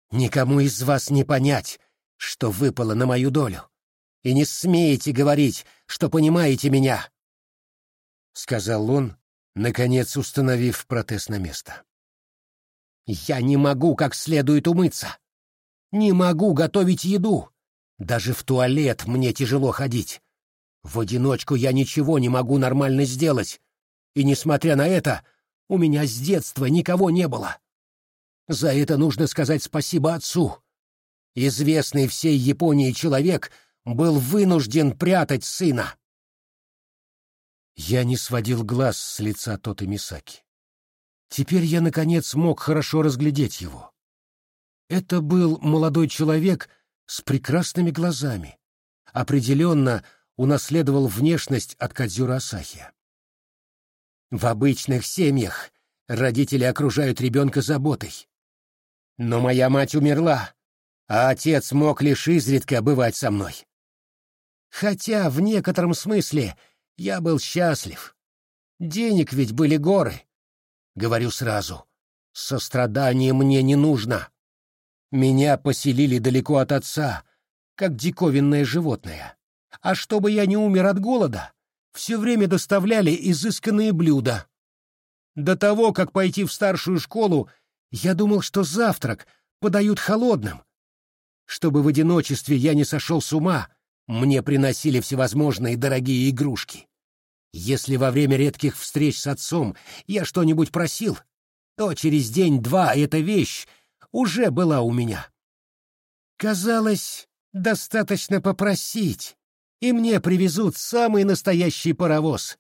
Никому из вас не понять, что выпало на мою долю. И не смеете говорить, что понимаете меня, — сказал он, наконец установив протез на место. Я не могу как следует умыться. Не могу готовить еду. Даже в туалет мне тяжело ходить. В одиночку я ничего не могу нормально сделать. И, несмотря на это, у меня с детства никого не было. За это нужно сказать спасибо отцу. Известный всей Японии человек был вынужден прятать сына. Я не сводил глаз с лица Тоты Мисаки. Теперь я, наконец, мог хорошо разглядеть его. Это был молодой человек с прекрасными глазами. Определенно унаследовал внешность от Кадзюра Асахи. В обычных семьях родители окружают ребенка заботой. Но моя мать умерла, а отец мог лишь изредка бывать со мной. Хотя в некотором смысле я был счастлив. Денег ведь были горы. Говорю сразу, сострадание мне не нужно. Меня поселили далеко от отца, как диковинное животное. А чтобы я не умер от голода, все время доставляли изысканные блюда. До того, как пойти в старшую школу, я думал, что завтрак подают холодным. Чтобы в одиночестве я не сошел с ума, мне приносили всевозможные дорогие игрушки. Если во время редких встреч с отцом я что-нибудь просил, то через день-два эта вещь уже была у меня. Казалось, достаточно попросить, и мне привезут самый настоящий паровоз.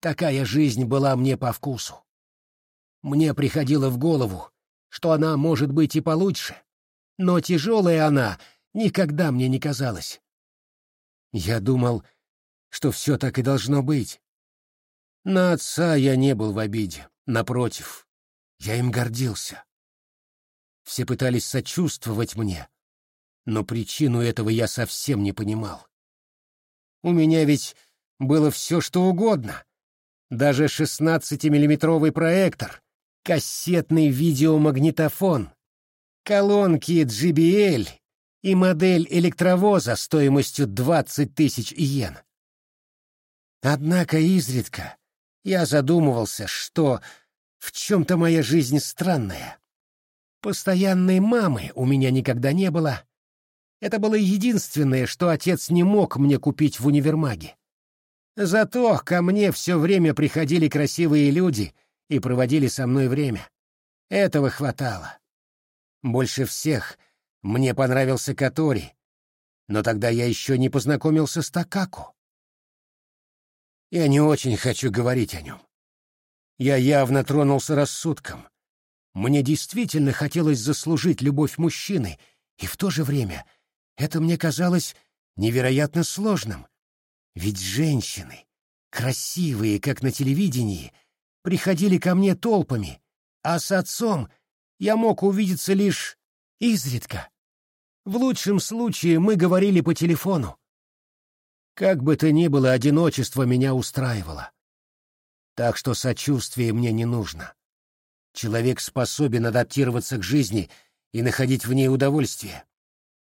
Такая жизнь была мне по вкусу. Мне приходило в голову, что она может быть и получше, но тяжелая она никогда мне не казалась. Я думал, что все так и должно быть. На отца я не был в обиде, напротив, я им гордился. Все пытались сочувствовать мне, но причину этого я совсем не понимал. У меня ведь было все, что угодно. Даже 16-миллиметровый проектор, кассетный видеомагнитофон, колонки JBL и модель электровоза стоимостью 20 тысяч иен. Однако изредка я задумывался, что в чем-то моя жизнь странная. Постоянной мамы у меня никогда не было. Это было единственное, что отец не мог мне купить в универмаге. Зато ко мне все время приходили красивые люди — и проводили со мной время. Этого хватало. Больше всех мне понравился Катори, но тогда я еще не познакомился с Такаку. Я не очень хочу говорить о нем. Я явно тронулся рассудком. Мне действительно хотелось заслужить любовь мужчины, и в то же время это мне казалось невероятно сложным. Ведь женщины, красивые, как на телевидении, — приходили ко мне толпами, а с отцом я мог увидеться лишь изредка. В лучшем случае мы говорили по телефону. Как бы то ни было, одиночество меня устраивало. Так что сочувствие мне не нужно. Человек способен адаптироваться к жизни и находить в ней удовольствие.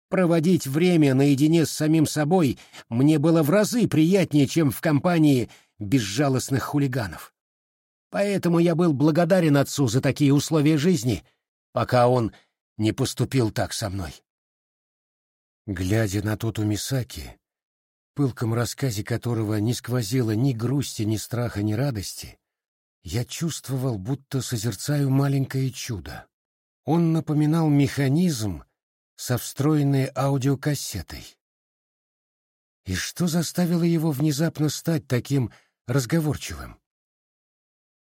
Проводить время наедине с самим собой мне было в разы приятнее, чем в компании безжалостных хулиганов. Поэтому я был благодарен отцу за такие условия жизни, пока он не поступил так со мной. Глядя на Тоту Мисаки, пылком рассказе которого не сквозило ни грусти, ни страха, ни радости, я чувствовал, будто созерцаю маленькое чудо. Он напоминал механизм со встроенной аудиокассетой. И что заставило его внезапно стать таким разговорчивым?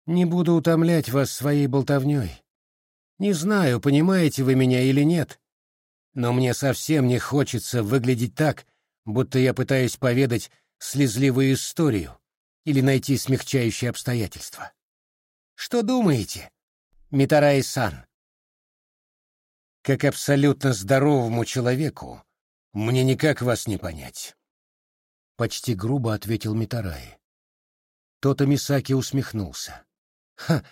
Не буду утомлять вас своей болтовней. Не знаю, понимаете вы меня или нет, но мне совсем не хочется выглядеть так, будто я пытаюсь поведать слезливую историю или найти смягчающие обстоятельства. Что думаете, Митарай-сан? как абсолютно здоровому человеку, мне никак вас не понять. Почти грубо ответил Митараи. Тото Мисаки усмехнулся. Ха!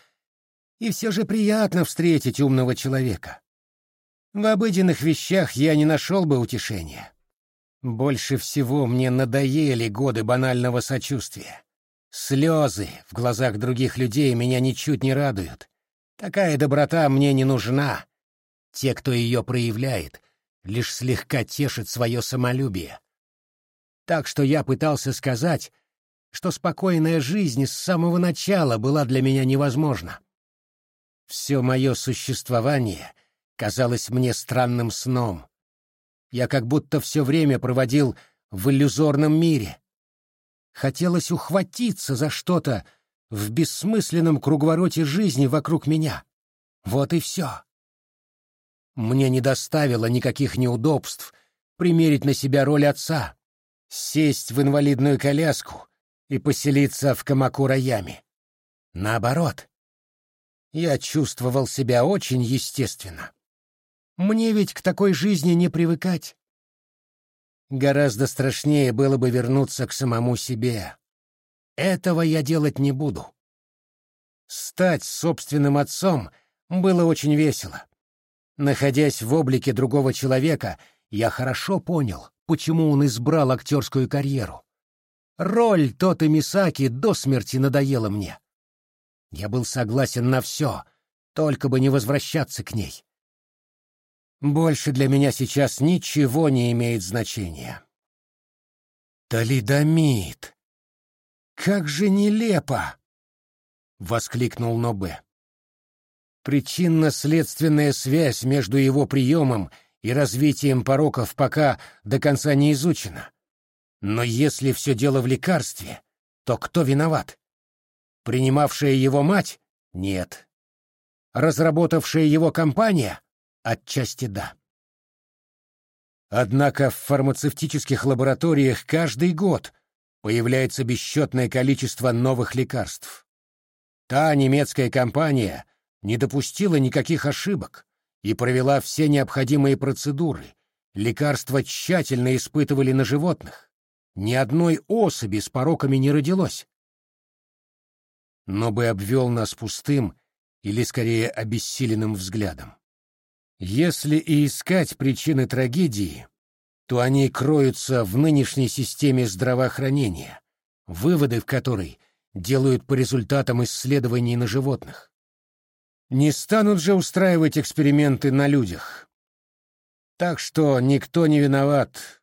И все же приятно встретить умного человека. В обыденных вещах я не нашел бы утешения. Больше всего мне надоели годы банального сочувствия. Слезы в глазах других людей меня ничуть не радуют. Такая доброта мне не нужна. Те, кто ее проявляет, лишь слегка тешат свое самолюбие. Так что я пытался сказать, что спокойная жизнь с самого начала была для меня невозможна. Все мое существование казалось мне странным сном. Я как будто все время проводил в иллюзорном мире. Хотелось ухватиться за что-то в бессмысленном круговороте жизни вокруг меня. Вот и все. Мне не доставило никаких неудобств примерить на себя роль отца, сесть в инвалидную коляску и поселиться в Камакура-яме. Наоборот, я чувствовал себя очень естественно. Мне ведь к такой жизни не привыкать. Гораздо страшнее было бы вернуться к самому себе. Этого я делать не буду. Стать собственным отцом было очень весело. Находясь в облике другого человека, я хорошо понял, почему он избрал актерскую карьеру. Роль Тоты Мисаки до смерти надоела мне. Я был согласен на все, только бы не возвращаться к ней. Больше для меня сейчас ничего не имеет значения. Талидомид! Как же нелепо! — воскликнул Нобе. Причинно-следственная связь между его приемом и развитием пороков пока до конца не изучена. Но если все дело в лекарстве, то кто виноват? Принимавшая его мать? Нет. Разработавшая его компания? Отчасти да. Однако в фармацевтических лабораториях каждый год появляется бесчетное количество новых лекарств. Та немецкая компания не допустила никаких ошибок и провела все необходимые процедуры. Лекарства тщательно испытывали на животных. Ни одной особи с пороками не родилось. Но бы обвел нас пустым или, скорее, обессиленным взглядом. Если и искать причины трагедии, то они кроются в нынешней системе здравоохранения, выводы в которой делают по результатам исследований на животных. Не станут же устраивать эксперименты на людях. Так что никто не виноват,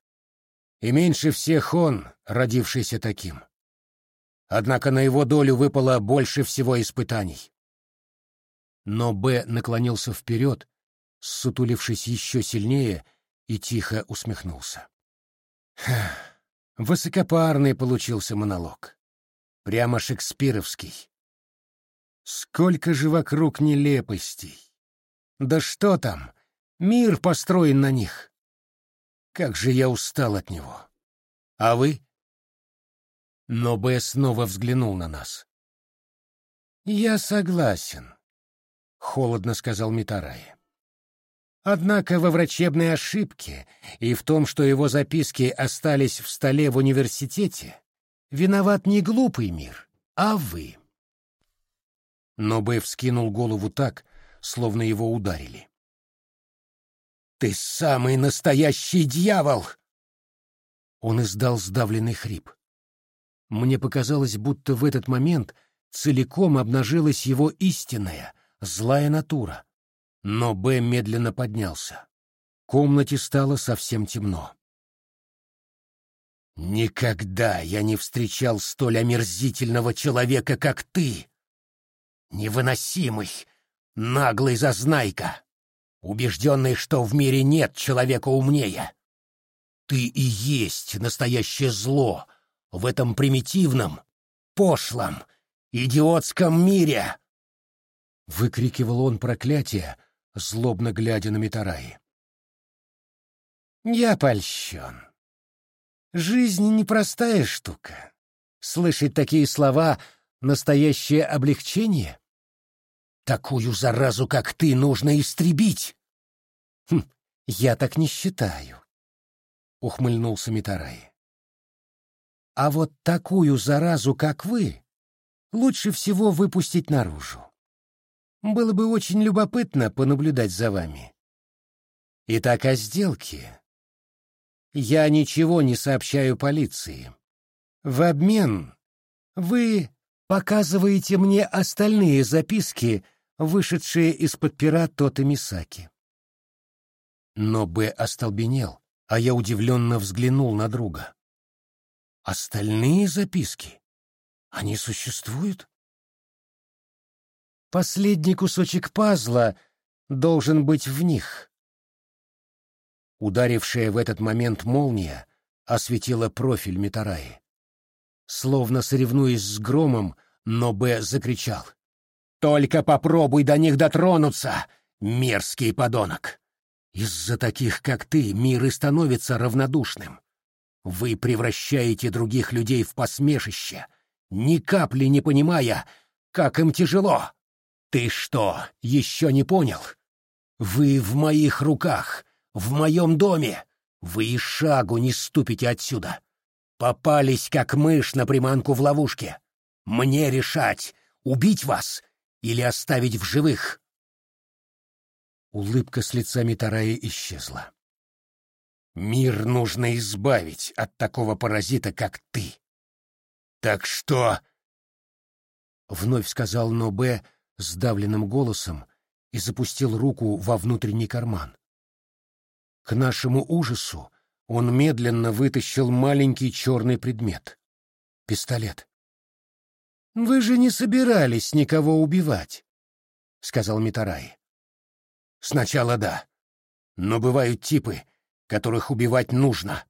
и меньше всех он, родившийся таким. Однако на его долю выпало больше всего испытаний. Но Б наклонился вперед, сутулившись еще сильнее, и тихо усмехнулся. Высокопарный получился монолог. Прямо шекспировский. Сколько же вокруг нелепостей! Да что там, мир построен на них. Как же я устал от него. А вы? Но Б снова взглянул на нас. «Я согласен», — холодно сказал Митарай. Однако во врачебной ошибке и в том, что его записки остались в столе в университете, виноват не глупый мир, а вы но Б вскинул голову так, словно его ударили. «Ты самый настоящий дьявол!» Он издал сдавленный хрип. Мне показалось, будто в этот момент целиком обнажилась его истинная, злая натура. Но Б медленно поднялся. В комнате стало совсем темно. «Никогда я не встречал столь омерзительного человека, как ты!» Невыносимый, наглый зазнайка, убежденный, что в мире нет человека умнее. Ты и есть настоящее зло в этом примитивном, пошлом, идиотском мире!» Выкрикивал он проклятие, злобно глядя на Митараи. «Я польщен. Жизнь непростая штука. Слышать такие слова — настоящее облегчение. Такую заразу, как ты, нужно истребить. Я так не считаю, — ухмыльнулся Митараи. А вот такую заразу, как вы, лучше всего выпустить наружу. Было бы очень любопытно понаблюдать за вами. Итак, о сделке. Я ничего не сообщаю полиции. В обмен вы показываете мне остальные записки, вышедшие из-под пера Тота Мисаки. Но Б остолбенел, а я удивленно взглянул на друга. Остальные записки? Они существуют? Последний кусочек пазла должен быть в них. Ударившая в этот момент молния осветила профиль Митараи. Словно соревнуясь с громом, но Б закричал. «Только попробуй до них дотронуться, мерзкий подонок! Из-за таких, как ты, мир и становится равнодушным. Вы превращаете других людей в посмешище, ни капли не понимая, как им тяжело. Ты что, еще не понял? Вы в моих руках, в моем доме. Вы и шагу не ступите отсюда. Попались, как мышь на приманку в ловушке. Мне решать, убить вас или оставить в живых. Улыбка с лица Митарая исчезла. Мир нужно избавить от такого паразита, как ты. Так что... Вновь сказал Нобе, сдавленным голосом и запустил руку во внутренний карман. К нашему ужасу он медленно вытащил маленький черный предмет — пистолет. «Вы же не собирались никого убивать», — сказал Митарай. «Сначала да, но бывают типы, которых убивать нужно».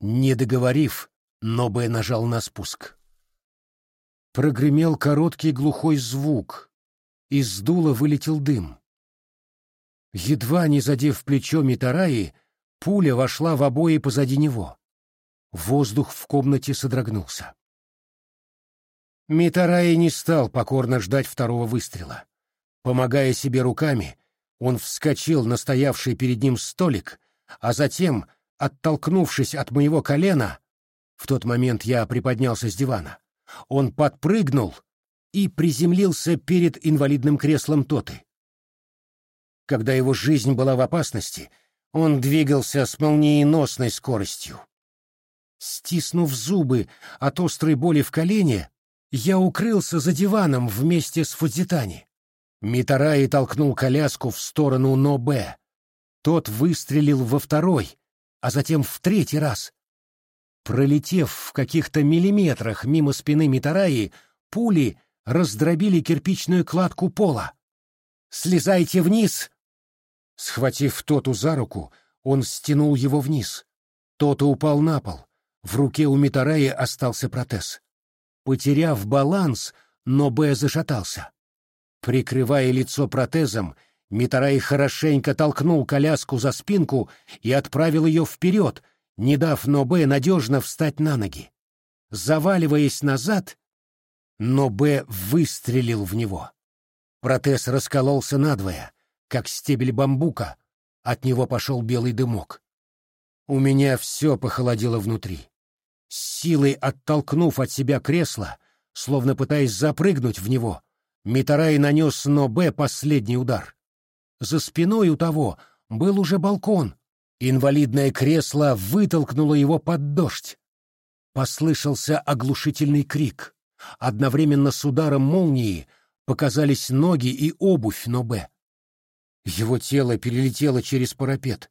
Не договорив, Нобе нажал на спуск. Прогремел короткий глухой звук, из дула вылетел дым. Едва не задев плечо Митараи, пуля вошла в обои позади него. Воздух в комнате содрогнулся. Митараи не стал покорно ждать второго выстрела. Помогая себе руками, он вскочил на стоявший перед ним столик, а затем, оттолкнувшись от моего колена, в тот момент я приподнялся с дивана, он подпрыгнул и приземлился перед инвалидным креслом Тоты. Когда его жизнь была в опасности, он двигался с молниеносной скоростью. Стиснув зубы от острой боли в колене, я укрылся за диваном вместе с Фудзитани. Митараи толкнул коляску в сторону Нобе. Тот выстрелил во второй, а затем в третий раз. Пролетев в каких-то миллиметрах мимо спины Митараи, пули раздробили кирпичную кладку пола. «Слезайте вниз!» Схватив Тоту за руку, он стянул его вниз. Тота упал на пол. В руке у Митараи остался протез. Потеряв баланс, но Б зашатался. Прикрывая лицо протезом, Митарай хорошенько толкнул коляску за спинку и отправил ее вперед, не дав Нобе надежно встать на ноги. Заваливаясь назад, но Б выстрелил в него. Протез раскололся надвое, как стебель бамбука, от него пошел белый дымок. У меня все похолодело внутри. С силой оттолкнув от себя кресло, словно пытаясь запрыгнуть в него, Митарай нанес но Б последний удар. За спиной у того был уже балкон. Инвалидное кресло вытолкнуло его под дождь. Послышался оглушительный крик. Одновременно с ударом молнии показались ноги и обувь Нобе. Его тело перелетело через парапет.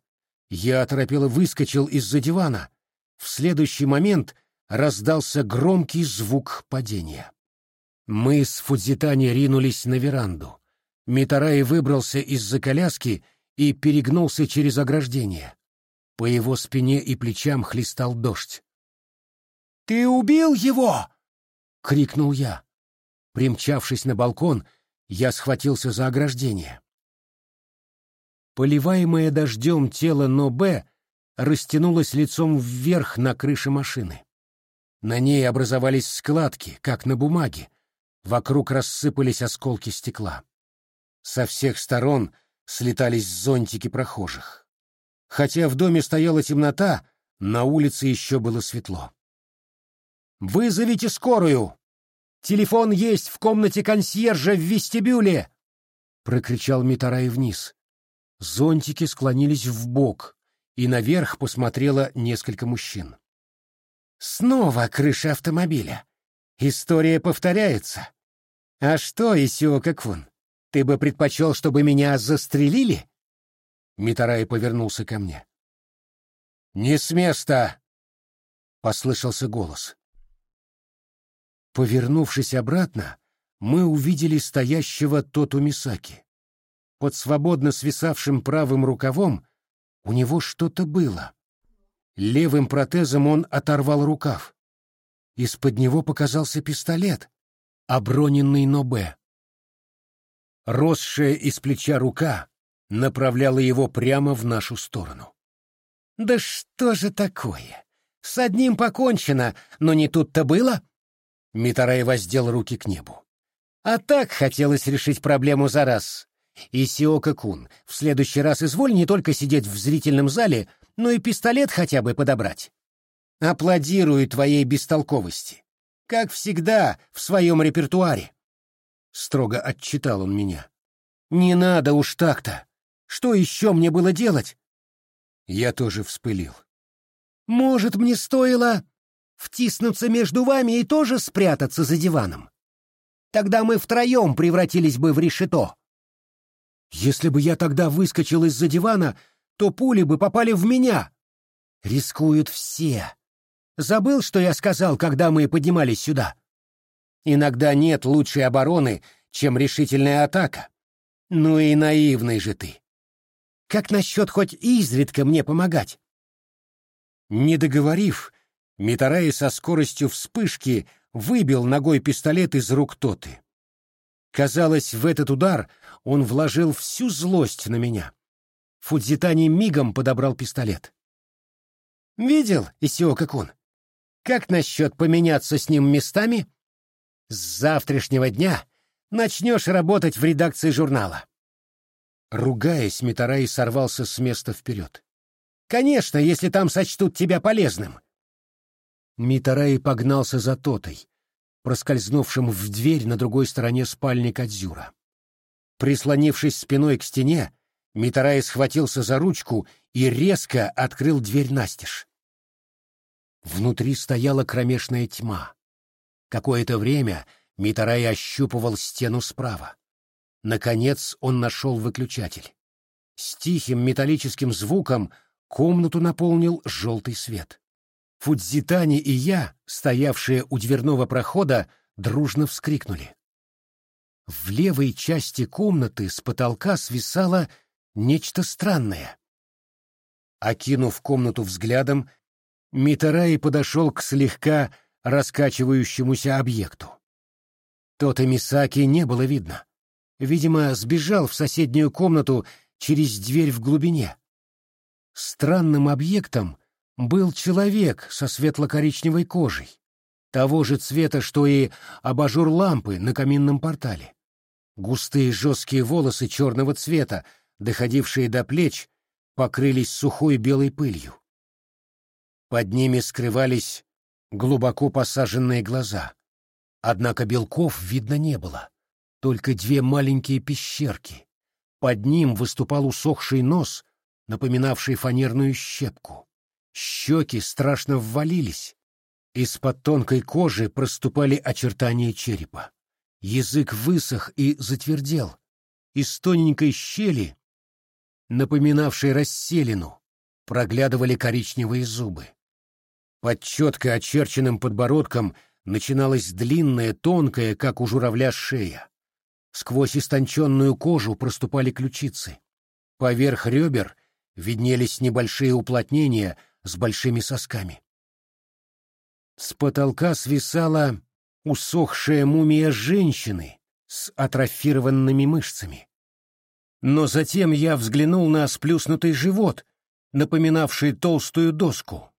Я оторопело выскочил из-за дивана. В следующий момент раздался громкий звук падения. Мы с Фудзитани ринулись на веранду. Митараи выбрался из-за коляски и перегнулся через ограждение. По его спине и плечам хлестал дождь. «Ты убил его!» — крикнул я. Примчавшись на балкон, я схватился за ограждение. Поливаемое дождем тело Нобе растянулось лицом вверх на крыше машины. На ней образовались складки, как на бумаге. Вокруг рассыпались осколки стекла. Со всех сторон слетались зонтики прохожих. Хотя в доме стояла темнота, на улице еще было светло. «Вызовите скорую! Телефон есть в комнате консьержа в вестибюле!» — прокричал Митарай вниз. Зонтики склонились в бок, и наверх посмотрело несколько мужчин. «Снова крыша автомобиля. История повторяется. А что, Исиока Квун, ты бы предпочел, чтобы меня застрелили?» Митарай повернулся ко мне. «Не с места!» — послышался голос. Повернувшись обратно, мы увидели стоящего Тоту Мисаки. Под свободно свисавшим правым рукавом у него что-то было. Левым протезом он оторвал рукав. Из-под него показался пистолет, оброненный Нобе. Росшая из плеча рука направляла его прямо в нашу сторону. «Да что же такое? С одним покончено, но не тут-то было?» Митарай воздел руки к небу. «А так хотелось решить проблему за раз. И Сиока-кун, в следующий раз изволь не только сидеть в зрительном зале, но и пистолет хотя бы подобрать. Аплодирую твоей бестолковости. Как всегда, в своем репертуаре. Строго отчитал он меня. Не надо уж так-то. Что еще мне было делать? Я тоже вспылил. Может, мне стоило втиснуться между вами и тоже спрятаться за диваном? Тогда мы втроем превратились бы в решето. Если бы я тогда выскочил из-за дивана, то пули бы попали в меня. Рискуют все. Забыл, что я сказал, когда мы поднимались сюда? Иногда нет лучшей обороны, чем решительная атака. Ну и наивный же ты. Как насчет хоть изредка мне помогать? Не договорив, Митарай со скоростью вспышки выбил ногой пистолет из рук Тоты. Казалось, в этот удар он вложил всю злость на меня. Фудзитани мигом подобрал пистолет. «Видел, Исиока-кун? Как насчет поменяться с ним местами? С завтрашнего дня начнешь работать в редакции журнала». Ругаясь, Митарай сорвался с места вперед. «Конечно, если там сочтут тебя полезным». Митарай погнался за Тотой, проскользнувшим в дверь на другой стороне спальни Кадзюра. Прислонившись спиной к стене, Митарай схватился за ручку и резко открыл дверь настежь. Внутри стояла кромешная тьма. Какое-то время Митарай ощупывал стену справа. Наконец он нашел выключатель. С тихим металлическим звуком комнату наполнил желтый свет. Фудзитани и я, стоявшие у дверного прохода, дружно вскрикнули. В левой части комнаты с потолка свисало нечто странное. Окинув комнату взглядом, Митарай подошел к слегка раскачивающемуся объекту. Тот и Мисаки не было видно. Видимо, сбежал в соседнюю комнату через дверь в глубине. Странным объектом был человек со светло-коричневой кожей, того же цвета, что и абажур лампы на каминном портале. Густые жесткие волосы черного цвета, доходившие до плеч, покрылись сухой белой пылью. Под ними скрывались глубоко посаженные глаза. Однако белков видно не было только две маленькие пещерки. Под ним выступал усохший нос, напоминавший фанерную щепку. Щеки страшно ввалились. Из-под тонкой кожи проступали очертания черепа. Язык высох и затвердел. Из тоненькой щели, напоминавшей расселину, проглядывали коричневые зубы. Под четко очерченным подбородком начиналась длинная, тонкая, как у журавля, шея. Сквозь истонченную кожу проступали ключицы. Поверх ребер виднелись небольшие уплотнения с большими сосками. С потолка свисала усохшая мумия женщины с атрофированными мышцами. Но затем я взглянул на сплюснутый живот, напоминавший толстую доску.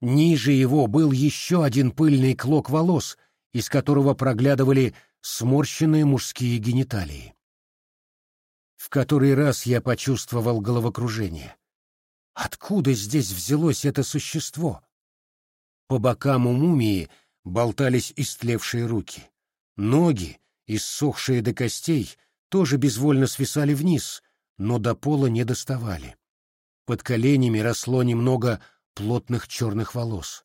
Ниже его был еще один пыльный клок волос, из которого проглядывали сморщенные мужские гениталии. В который раз я почувствовал головокружение. Откуда здесь взялось это существо? По бокам у мумии болтались истлевшие руки. Ноги, иссохшие до костей, тоже безвольно свисали вниз, но до пола не доставали. Под коленями росло немного плотных черных волос.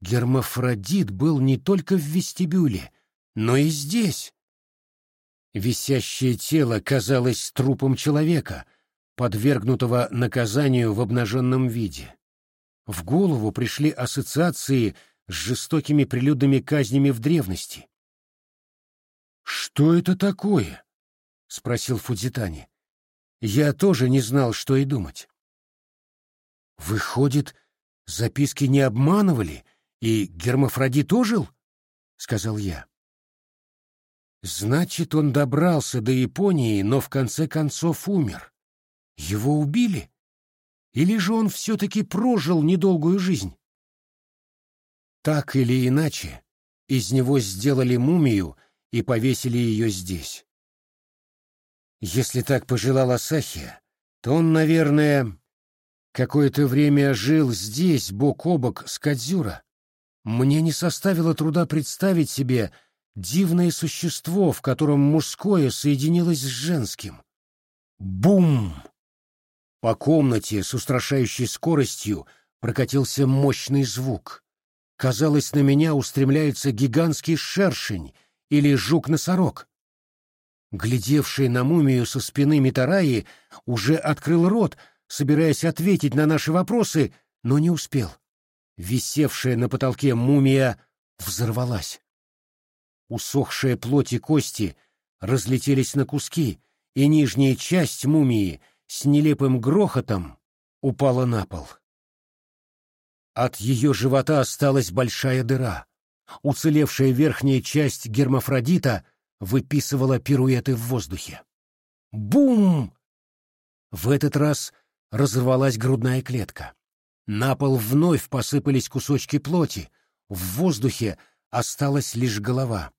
Гермафродит был не только в вестибюле, но и здесь. Висящее тело казалось трупом человека, подвергнутого наказанию в обнаженном виде. В голову пришли ассоциации с жестокими прилюдными казнями в древности. «Что это такое?» — спросил Фудзитани. Я тоже не знал, что и думать. «Выходит, записки не обманывали, и Гермафродит ожил?» — сказал я. «Значит, он добрался до Японии, но в конце концов умер. Его убили? Или же он все-таки прожил недолгую жизнь?» Так или иначе, из него сделали мумию и повесили ее здесь. Если так пожелал Асахия, то он, наверное, какое-то время жил здесь, бок о бок с Кадзюра. Мне не составило труда представить себе дивное существо, в котором мужское соединилось с женским. Бум! По комнате с устрашающей скоростью прокатился мощный звук. Казалось, на меня устремляется гигантский шершень или жук-носорог. Глядевший на мумию со спины Митараи уже открыл рот, собираясь ответить на наши вопросы, но не успел. Висевшая на потолке мумия взорвалась. Усохшая плоть и кости разлетелись на куски, и нижняя часть мумии с нелепым грохотом упала на пол. От ее живота осталась большая дыра. Уцелевшая верхняя часть гермафродита выписывала пируэты в воздухе. Бум! В этот раз разорвалась грудная клетка. На пол вновь посыпались кусочки плоти, в воздухе осталась лишь голова.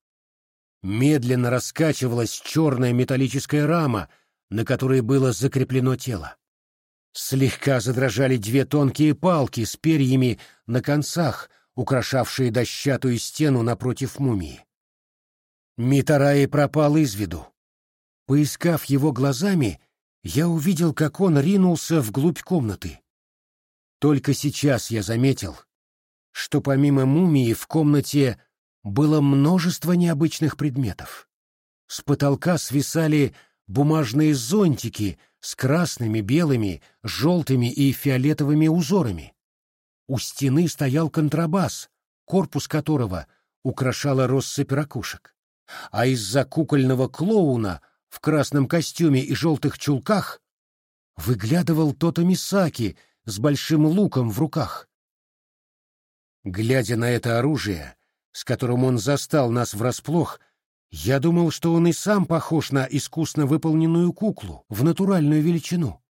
Медленно раскачивалась черная металлическая рама, на которой было закреплено тело. Слегка задрожали две тонкие палки с перьями на концах, украшавшие дощатую стену напротив мумии. Митараи пропал из виду. Поискав его глазами, я увидел, как он ринулся вглубь комнаты. Только сейчас я заметил, что помимо мумии в комнате было множество необычных предметов. С потолка свисали бумажные зонтики с красными, белыми, желтыми и фиолетовыми узорами. У стены стоял контрабас, корпус которого украшала россыпь ракушек а из-за кукольного клоуна в красном костюме и желтых чулках выглядывал Тото Мисаки с большим луком в руках. Глядя на это оружие, с которым он застал нас врасплох, я думал, что он и сам похож на искусно выполненную куклу в натуральную величину.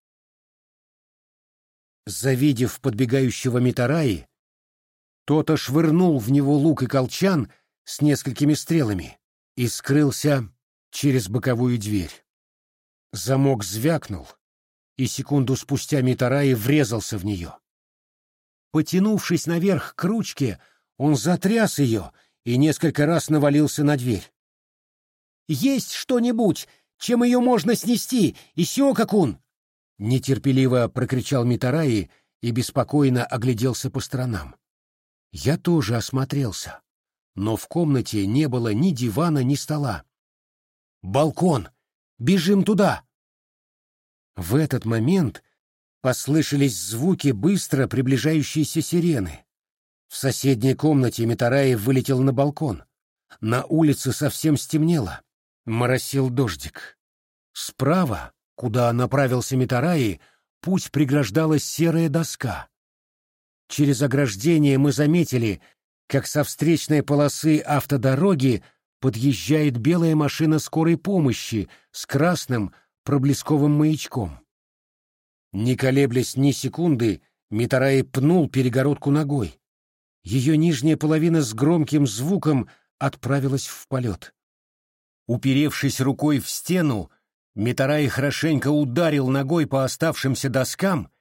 Завидев подбегающего Митараи, Тото швырнул в него лук и колчан с несколькими стрелами, и скрылся через боковую дверь. Замок звякнул, и секунду спустя Митараи врезался в нее. Потянувшись наверх к ручке, он затряс ее и несколько раз навалился на дверь. «Есть что-нибудь, чем ее можно снести, Исиокакун!» Нетерпеливо прокричал Митараи и беспокойно огляделся по сторонам. Я тоже осмотрелся но в комнате не было ни дивана, ни стола. «Балкон! Бежим туда!» В этот момент послышались звуки быстро приближающейся сирены. В соседней комнате Митараев вылетел на балкон. На улице совсем стемнело. Моросил дождик. Справа, куда направился Митараи, путь преграждала серая доска. Через ограждение мы заметили, как со встречной полосы автодороги подъезжает белая машина скорой помощи с красным проблесковым маячком. Не колеблясь ни секунды, Митарай пнул перегородку ногой. Ее нижняя половина с громким звуком отправилась в полет. Уперевшись рукой в стену, Митарай хорошенько ударил ногой по оставшимся доскам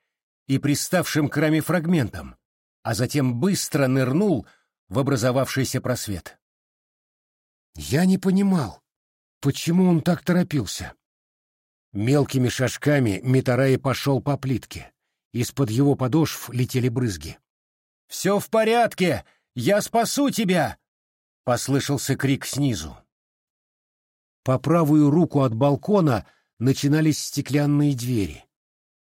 и приставшим к раме фрагментам, а затем быстро нырнул в образовавшийся просвет. Я не понимал, почему он так торопился. Мелкими шажками Митарай пошел по плитке. Из-под его подошв летели брызги. «Все в порядке! Я спасу тебя!» — послышался крик снизу. По правую руку от балкона начинались стеклянные двери.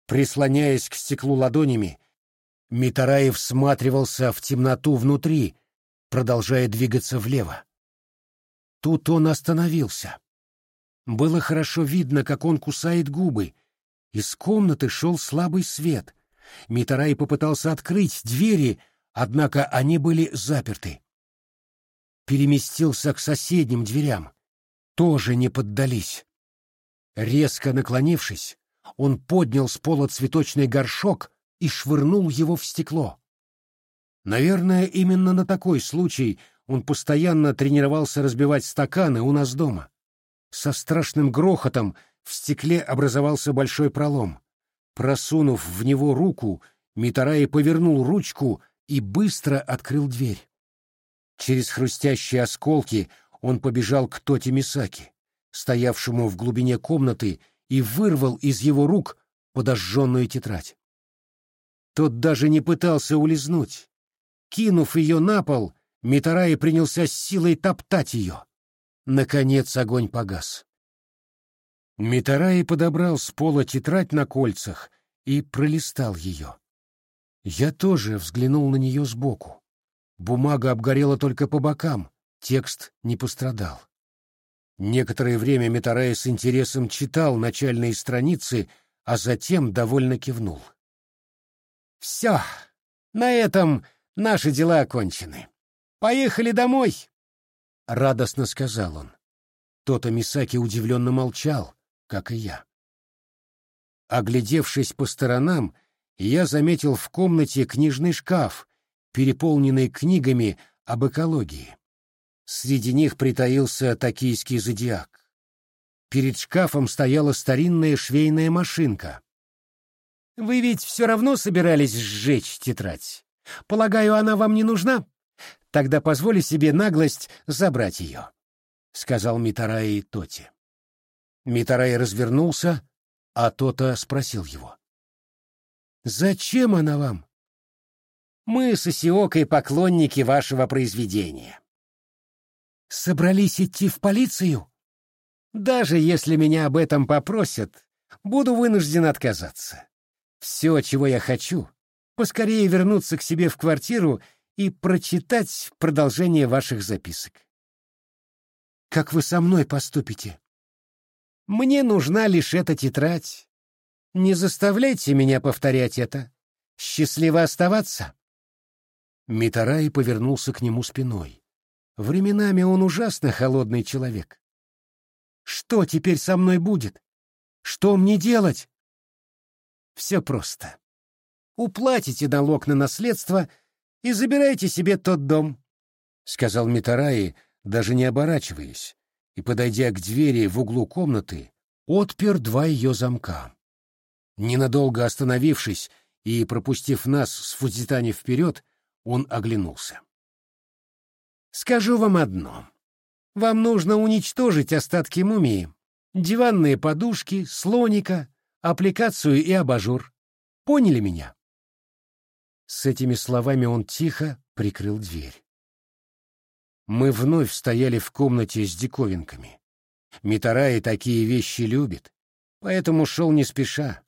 Прислоняясь к стеклу ладонями, Митараев всматривался в темноту внутри, продолжая двигаться влево. Тут он остановился. Было хорошо видно, как он кусает губы. Из комнаты шел слабый свет. Митарай попытался открыть двери, однако они были заперты. Переместился к соседним дверям. Тоже не поддались. Резко наклонившись, он поднял с пола цветочный горшок и швырнул его в стекло. Наверное, именно на такой случай он постоянно тренировался разбивать стаканы у нас дома. Со страшным грохотом в стекле образовался большой пролом. Просунув в него руку, Митараи повернул ручку и быстро открыл дверь. Через хрустящие осколки он побежал к Тоти Мисаки, стоявшему в глубине комнаты, и вырвал из его рук подожженную тетрадь. Тот даже не пытался улизнуть. Кинув ее на пол, Митараи принялся с силой топтать ее. Наконец огонь погас. Митараи подобрал с пола тетрадь на кольцах и пролистал ее. Я тоже взглянул на нее сбоку. Бумага обгорела только по бокам, текст не пострадал. Некоторое время Митараи с интересом читал начальные страницы, а затем довольно кивнул. «Все, на этом наши дела окончены. Поехали домой!» — радостно сказал он. Тота Мисаки удивленно молчал, как и я. Оглядевшись по сторонам, я заметил в комнате книжный шкаф, переполненный книгами об экологии. Среди них притаился токийский зодиак. Перед шкафом стояла старинная швейная машинка. «Вы ведь все равно собирались сжечь тетрадь. Полагаю, она вам не нужна? Тогда позволю себе наглость забрать ее», — сказал Митараи Тоти. Митараи развернулся, а Тота спросил его. «Зачем она вам?» «Мы с Исиокой поклонники вашего произведения». «Собрались идти в полицию?» «Даже если меня об этом попросят, буду вынужден отказаться. Все, чего я хочу, поскорее вернуться к себе в квартиру и прочитать продолжение ваших записок. Как вы со мной поступите? Мне нужна лишь эта тетрадь. Не заставляйте меня повторять это. Счастливо оставаться. Митарай повернулся к нему спиной. Временами он ужасно холодный человек. Что теперь со мной будет? Что мне делать? Все просто. Уплатите налог на наследство и забирайте себе тот дом, — сказал Митараи, даже не оборачиваясь, и, подойдя к двери в углу комнаты, отпер два ее замка. Ненадолго остановившись и пропустив нас с Фудзитани вперед, он оглянулся. «Скажу вам одно. Вам нужно уничтожить остатки мумии, диванные подушки, слоника, аппликацию и абажур. Поняли меня?» С этими словами он тихо прикрыл дверь. Мы вновь стояли в комнате с диковинками. Митараи такие вещи любит, поэтому шел не спеша.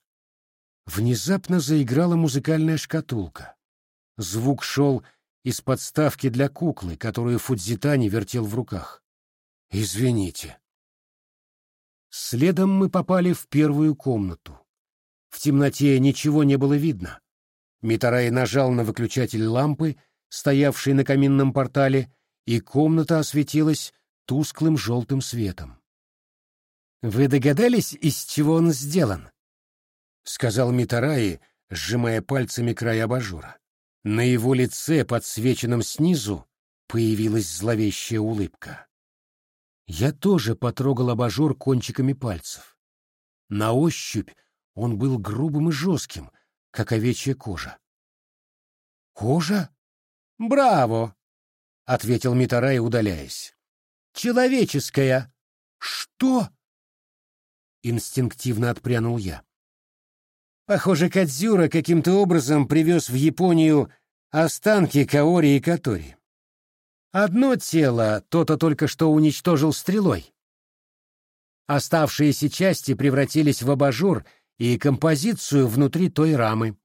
Внезапно заиграла музыкальная шкатулка. Звук шел из подставки для куклы, которую Фудзитани вертел в руках. «Извините», Следом мы попали в первую комнату. В темноте ничего не было видно. Митарай нажал на выключатель лампы, стоявшей на каминном портале, и комната осветилась тусклым желтым светом. «Вы догадались, из чего он сделан?» — сказал Митараи, сжимая пальцами край абажура. На его лице, подсвеченном снизу, появилась зловещая улыбка. Я тоже потрогал абажур кончиками пальцев. На ощупь он был грубым и жестким, как овечья кожа. «Кожа? Браво!» — ответил Митарай, удаляясь. «Человеческая!» «Что?» Инстинктивно отпрянул я. Похоже, Кадзюра каким-то образом привез в Японию останки Каори и Катори. Одно тело то-то только что уничтожил стрелой. Оставшиеся части превратились в абажур и композицию внутри той рамы.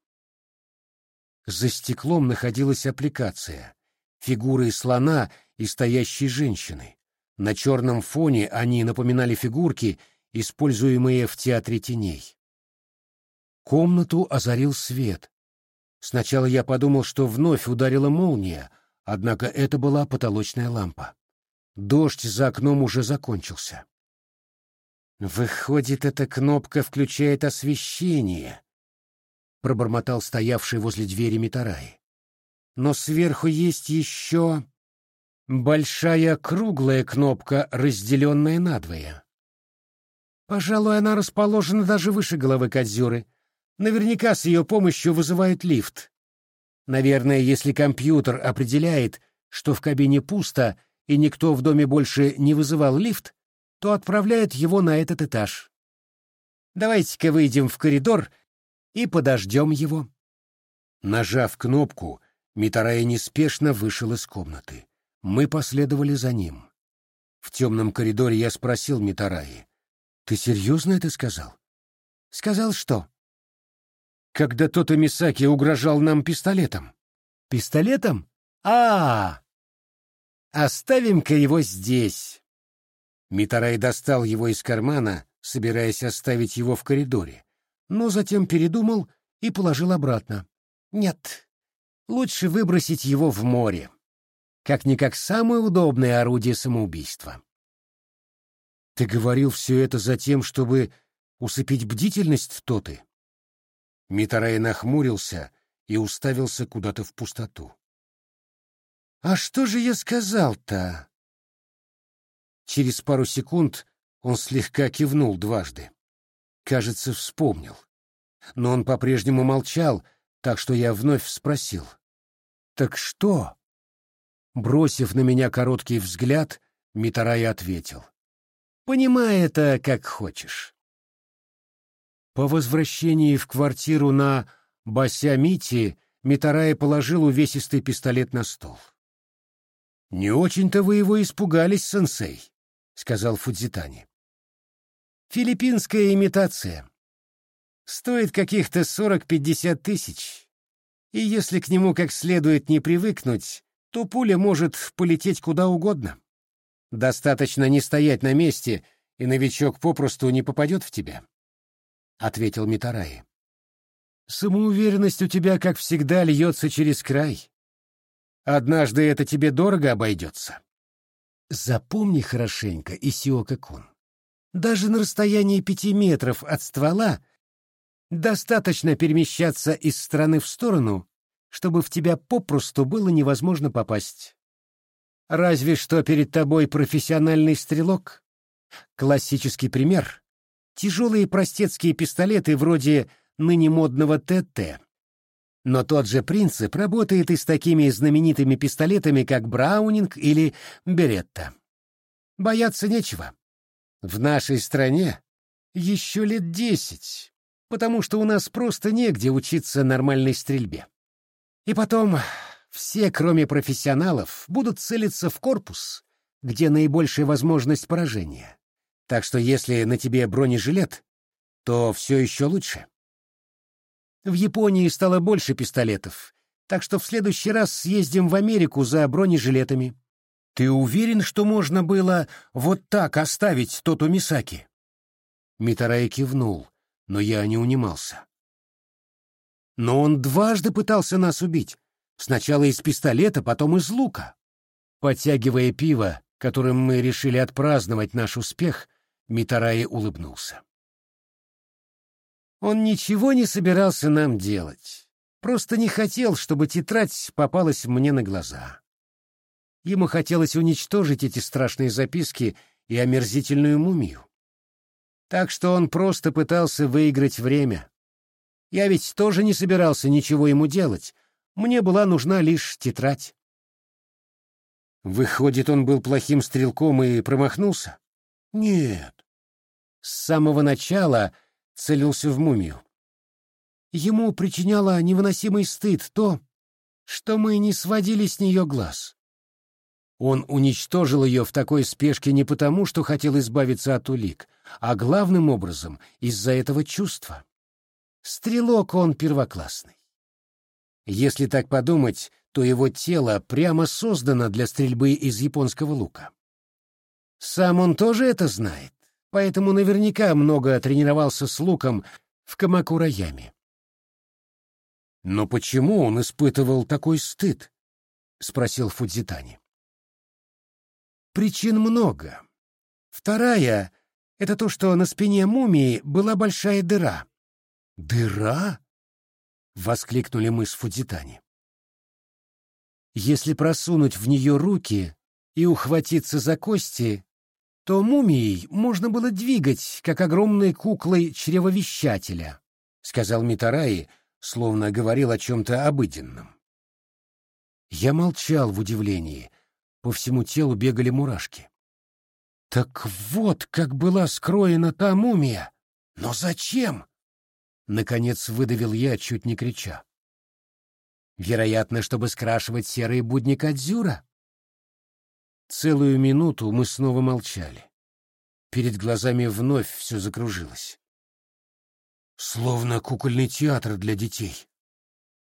За стеклом находилась аппликация — фигуры слона и стоящей женщины. На черном фоне они напоминали фигурки, используемые в театре теней. Комнату озарил свет. Сначала я подумал, что вновь ударила молния, однако это была потолочная лампа. Дождь за окном уже закончился. «Выходит, эта кнопка включает освещение», — пробормотал стоявший возле двери Митараи. «Но сверху есть еще большая круглая кнопка, разделенная надвое. Пожалуй, она расположена даже выше головы Кадзюры. Наверняка с ее помощью вызывают лифт. Наверное, если компьютер определяет, что в кабине пусто и никто в доме больше не вызывал лифт, то отправляет его на этот этаж. Давайте-ка выйдем в коридор и подождем его. Нажав кнопку, Митарай неспешно вышел из комнаты. Мы последовали за ним. В темном коридоре я спросил Митараи, «Ты серьезно это сказал?» «Сказал что?» «Когда тот Мисаки угрожал нам пистолетом». «Пистолетом? а, -а, -а! Оставим-ка его здесь». Митарай достал его из кармана, собираясь оставить его в коридоре, но затем передумал и положил обратно. «Нет, лучше выбросить его в море» как-никак самое удобное орудие самоубийства. Ты говорил все это за тем, чтобы усыпить бдительность Тоты? Митарай нахмурился и уставился куда-то в пустоту. «А что же я сказал-то?» Через пару секунд он слегка кивнул дважды. Кажется, вспомнил. Но он по-прежнему молчал, так что я вновь спросил. «Так что?» Бросив на меня короткий взгляд, Митарай ответил. «Понимай это как хочешь». По возвращении в квартиру на Басямити Митарай положил увесистый пистолет на стол. «Не очень-то вы его испугались, сенсей», — сказал Фудзитани. «Филиппинская имитация. Стоит каких-то сорок-пятьдесят тысяч, и если к нему как следует не привыкнуть, то пуля может полететь куда угодно. Достаточно не стоять на месте, и новичок попросту не попадет в тебя, — ответил Митараи. Самоуверенность у тебя, как всегда, льется через край. Однажды это тебе дорого обойдется. Запомни хорошенько, Исиока-кун. Даже на расстоянии пяти метров от ствола достаточно перемещаться из стороны в сторону, чтобы в тебя попросту было невозможно попасть. Разве что перед тобой профессиональный стрелок. Классический пример — тяжелые простецкие пистолеты вроде ныне модного ТТ. Но тот же принцип работает и с такими знаменитыми пистолетами, как Браунинг или Беретта. Бояться нечего. В нашей стране еще лет десять, потому что у нас просто негде учиться нормальной стрельбе. И потом, все, кроме профессионалов, будут целиться в корпус, где наибольшая возможность поражения. Так что если на тебе бронежилет, то все еще лучше. В Японии стало больше пистолетов, так что в следующий раз съездим в Америку за бронежилетами. Ты уверен, что можно было вот так оставить Тоту Мисаки? Митарай кивнул, но я не унимался. Но он дважды пытался нас убить. Сначала из пистолета, потом из лука. Подтягивая пиво, которым мы решили отпраздновать наш успех, Митараи улыбнулся. Он ничего не собирался нам делать. Просто не хотел, чтобы тетрадь попалась мне на глаза. Ему хотелось уничтожить эти страшные записки и омерзительную мумию. Так что он просто пытался выиграть время. Я ведь тоже не собирался ничего ему делать. Мне была нужна лишь тетрадь. Выходит, он был плохим стрелком и промахнулся? Нет. С самого начала целился в мумию. Ему причиняло невыносимый стыд то, что мы не сводили с нее глаз. Он уничтожил ее в такой спешке не потому, что хотел избавиться от улик, а главным образом из-за этого чувства. Стрелок он первоклассный. Если так подумать, то его тело прямо создано для стрельбы из японского лука. Сам он тоже это знает, поэтому наверняка много тренировался с луком в Камакураяме. «Но почему он испытывал такой стыд?» — спросил Фудзитани. «Причин много. Вторая — это то, что на спине мумии была большая дыра». «Дыра?» — воскликнули мы с Фудзитани. Если просунуть в нее руки и ухватиться за кости, то мумией можно было двигать, как огромной куклой чревовещателя, — сказал Митараи, словно говорил о чем-то обыденном. Я молчал в удивлении. По всему телу бегали мурашки. Так вот, как была скроена та мумия! Но зачем? Наконец выдавил я, чуть не крича. Вероятно, чтобы скрашивать серые будни Кадзюра. Целую минуту мы снова молчали. Перед глазами вновь все закружилось. Словно кукольный театр для детей,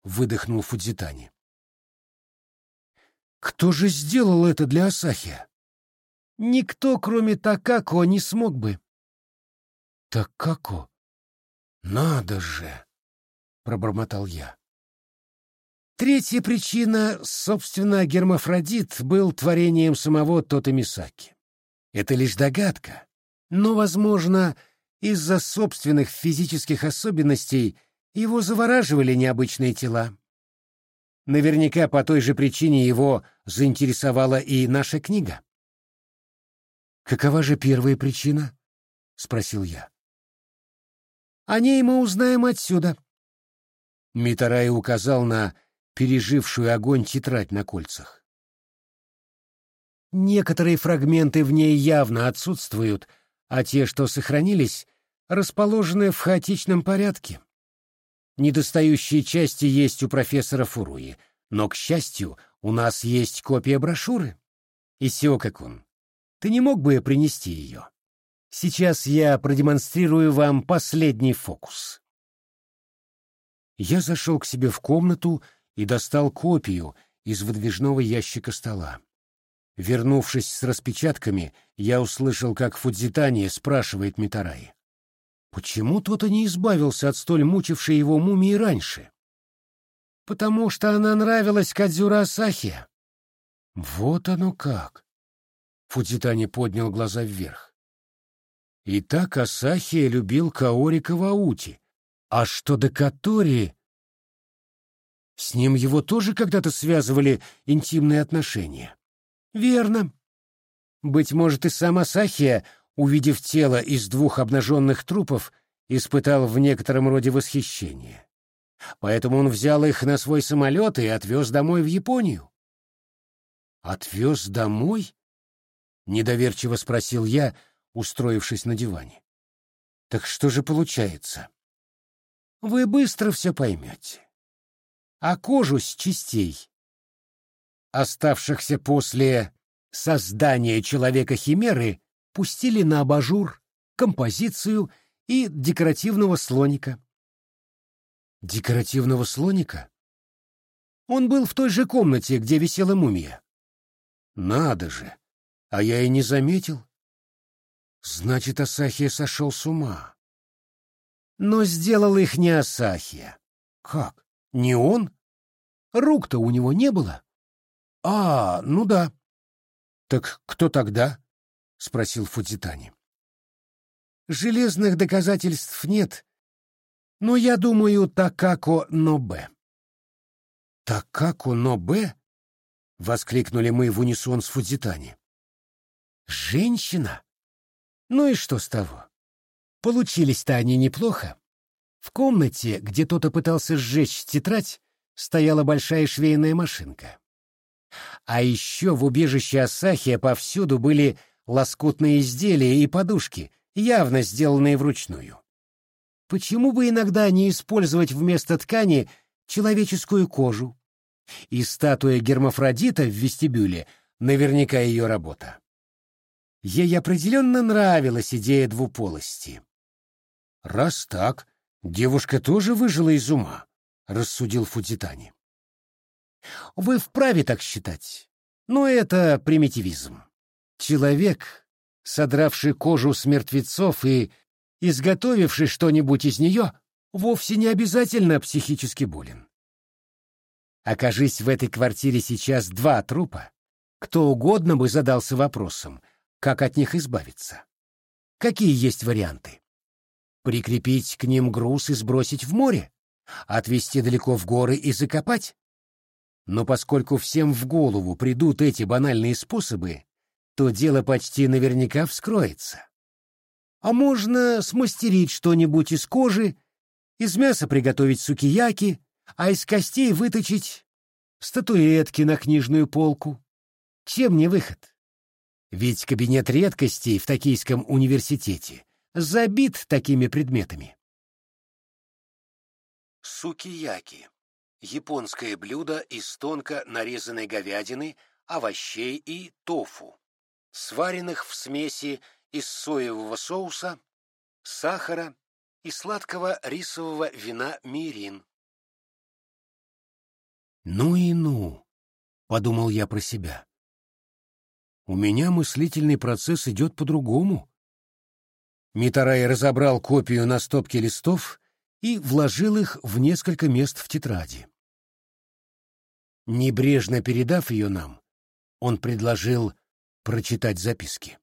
выдохнул Фудзитани. Кто же сделал это для Асахи? Никто, кроме Такако, не смог бы. Такако? Надо же, пробормотал я. Третья причина, собственно, гермафродит был творением самого Тотемисаки. Это лишь догадка, но, возможно, из-за собственных физических особенностей его завораживали необычные тела. Наверняка по той же причине его заинтересовала и наша книга. «Какова же первая причина?» — спросил я. «О ней мы узнаем отсюда». Митарай указал на пережившую огонь тетрадь на кольцах. Некоторые фрагменты в ней явно отсутствуют, а те, что сохранились, расположены в хаотичном порядке. Недостающие части есть у профессора Фуруи, но, к счастью, у нас есть копия брошюры. Исиокакун, ты не мог бы принести ее? Сейчас я продемонстрирую вам последний фокус. Я зашел к себе в комнату и достал копию из выдвижного ящика стола. Вернувшись с распечатками, я услышал, как Фудзитани спрашивает Митараи. Почему тот и не избавился от столь мучившей его мумии раньше? Потому что она нравилась Кадзюра Асахи. Вот оно как. Фудзитани поднял глаза вверх. И так Асахия любил Каори Каваути. А что до Катори, с ним его тоже когда-то связывали интимные отношения. Верно. Быть может, и сам Асахия, увидев тело из двух обнаженных трупов, испытал в некотором роде восхищение. Поэтому он взял их на свой самолет и отвез домой в Японию. «Отвез домой?» — недоверчиво спросил я, устроившись на диване. «Так что же получается?» «Вы быстро все поймете а кожу с частей, оставшихся после создания человека-химеры, пустили на абажур, композицию и декоративного слоника. Декоративного слоника? Он был в той же комнате, где висела мумия. Надо же, а я и не заметил. Значит, Асахия сошел с ума. Но сделал их не Асахия. Как? Не он? Рук-то у него не было. А, ну да. Так кто тогда? спросил Фудзитани. Железных доказательств нет, но я думаю, Такако Нобе. Такако Нобе? воскликнули мы в унисон с Фудзитани. Женщина? Ну и что с того? Получились-то они неплохо. В комнате, где кто-то пытался сжечь тетрадь, стояла большая швейная машинка. А еще в убежище Асахия повсюду были лоскутные изделия и подушки, явно сделанные вручную. Почему бы иногда не использовать вместо ткани человеческую кожу? И статуя Гермафродита в вестибюле наверняка ее работа. Ей определенно нравилась идея двуполости. «Раз так, девушка тоже выжила из ума», — рассудил Фудзитани. «Вы вправе так считать, но это примитивизм. Человек, содравший кожу с мертвецов и изготовивший что-нибудь из нее, вовсе не обязательно психически болен. Окажись в этой квартире сейчас два трупа, кто угодно бы задался вопросом, как от них избавиться. Какие есть варианты? Прикрепить к ним груз и сбросить в море? Отвезти далеко в горы и закопать? Но поскольку всем в голову придут эти банальные способы, то дело почти наверняка вскроется. А можно смастерить что-нибудь из кожи, из мяса приготовить сукияки, а из костей выточить статуэтки на книжную полку. Чем не выход? Ведь кабинет редкостей в Токийском университете забит такими предметами. Сукияки — японское блюдо из тонко нарезанной говядины, овощей и тофу, сваренных в смеси из соевого соуса, сахара и сладкого рисового вина мирин. «Ну и ну!» — подумал я про себя. «У меня мыслительный процесс идет по-другому». Митарай разобрал копию на стопке листов и вложил их в несколько мест в тетради. Небрежно передав ее нам, он предложил прочитать записки.